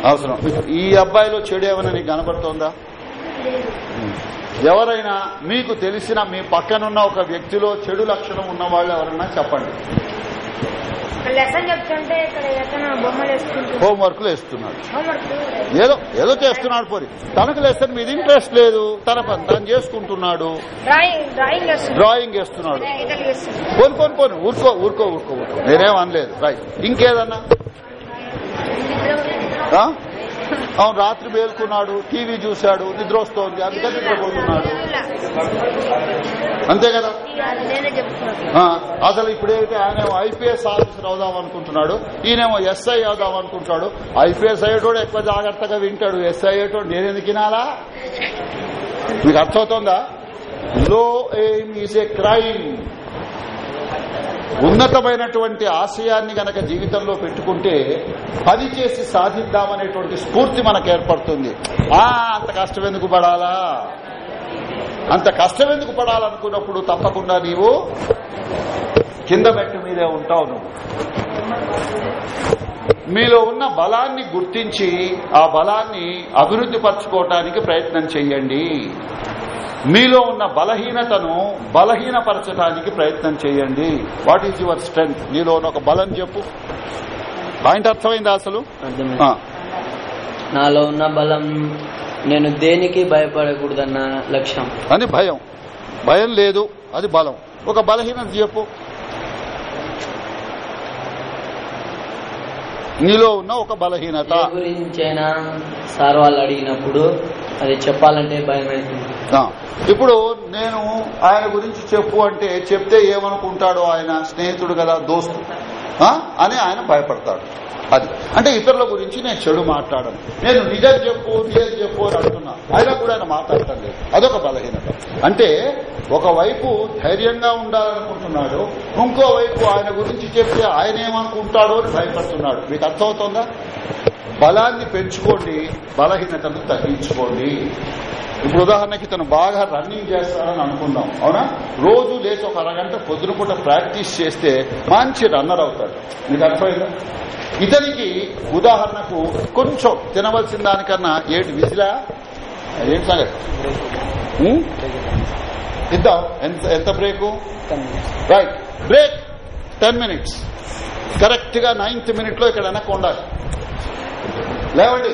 అవసరం. ఈ అబ్బాయిలో చెడు ఏమైనా నీకు కనబడుతోందా ఎవరైనా మీకు తెలిసిన మీ పక్కనున్న ఒక వ్యక్తిలో చెడు లక్షణం ఉన్న వాళ్ళు ఎవరన్నా చెప్పండి. లెసన్ చెప్తుంటే హోంవర్క్లు వేస్తున్నాడు. ఏదో ఏదో చేస్తున్నాడు పోరి. తనకు లెసన్ మీద ఇంట్రెస్ట్ లేదు. తన పని తను చేసుకుంటున్నాడు. డ్రాయింగ్ డ్రాయింగ్ వేస్తున్నాం డ్రాయింగ్ వేస్తున్నాడు. పోను పోను పోను. ఊరుకో ఊరుకో ఊరుకో ఊరుకో. నేనేం అనలేదు. రైట్. ఇంకేదన్నా? అవును రాత్రి మేల్కున్నాడు టీవీ చూశాడు నిద్ర వస్తోంది అందుకని నిద్రపోతున్నాడు. అంతే కదా? అసలు ఇప్పుడైతే ఆయన ఐపీఎస్ ఆఫీసర్ అవుదాం అనుకుంటున్నాడు ఈయనేమో ఎస్ఐ అవుదాం అనుకుంటాడు ఐపీఎస్ అయ్యేటోడు ఎక్కువ జాగ్రత్తగా వింటాడు ఎస్ఐ అయ్యేటోడు నేనెందుకు వినాలా? మీకు అర్థమవుతోందా? లో ఎయిమ్ ఈజ్ ఏ క్రైమ్ ఉన్నతమైనటువంటి ఆశయాన్ని గనక జీవితంలో పెట్టుకుంటే పని చేసి సాధిద్దామనేటువంటి స్ఫూర్తి మనకు ఏర్పడుతుంది ఆ అంత కష్టం ఎందుకు పడాలా? అంత కష్టం ఎందుకు పడాలనుకున్నప్పుడు తప్పకుండా నీవు కింద మెట్టు మీదే ఉంటావు నువ్వు. మీలో ఉన్న బలాన్ని గుర్తించి ఆ బలాన్ని అభివృద్ధి పరచుకోవటానికి ప్రయత్నం చేయండి మీలో ఉన్న బలహీనతను బలహీనపరచడానికి ప్రయత్నం చేయండి. వాట్ ఈజ్ యువర్ స్ట్రెంగ్త్ నీలో ఉన్న ఒక బలం చెప్పు. పాయింట్ అర్థమైందా అసలు? నాలో ఉన్న బలం నేను దేనికి భయపడకూడదన్న లక్ష్యం? అని భయం. భయం లేదు అది బలం. ఒక బలహీనత చెప్పు. నీలో ఉన్న ఒక బలహీనత. గురించైనా సార్ వాళ్ళు అడిగినప్పుడు అది చెప్పాలంటే భయం ఇప్పుడు నేను ఆయన గురించి చెప్పు అంటే చెప్తే ఏమనుకుంటాడో ఆయన స్నేహితుడు కదా దోస్తు. అని ఆయన భయపడతాడు. అది. అంటే ఇతరుల గురించి నేను చెడు మాట్లాడను. నేను నిజం చెప్పు నిజం చెప్పు అని అంటున్నా. అయినా కూడా ఆయన మాట్లాడటం లేదు. అదొక బలహీనత. అంటే ఒకవైపు ధైర్యంగా ఉండాలనుకుంటున్నాడు ఇంకోవైపు ఆయన గురించి చెప్తే ఆయన ఏమనుకుంటాడో అని భయపడుతున్నాడు. మీకు అర్థమవుతుందా? బలాన్ని పెంచుకోండి బలహీనతను తగ్గించుకోండి. ఇప్పుడు ఉదాహరణకి తను బాగా రన్నింగ్ చేస్తాడని అనుకుందాం అవునా? రోజు లేచి ఒక అరగంట పొద్దున పూట ప్రాక్టీస్ చేస్తే మంచి రన్నర్ అవుతాడు. మీకు అర్థమైందా? ఇతనికి ఉదాహరణకు కొంచెం తినవలసిన దానికన్నా ఏడు విసిలా ఏంటి సంగతి? ఇద్దాం. ఎంత ఎంత break? Right. Break ten minutes. కరెక్ట్గా నైన్త్ మినిట్లో ఇక్కడ వెనక్కి ఉండాలి. లేవండి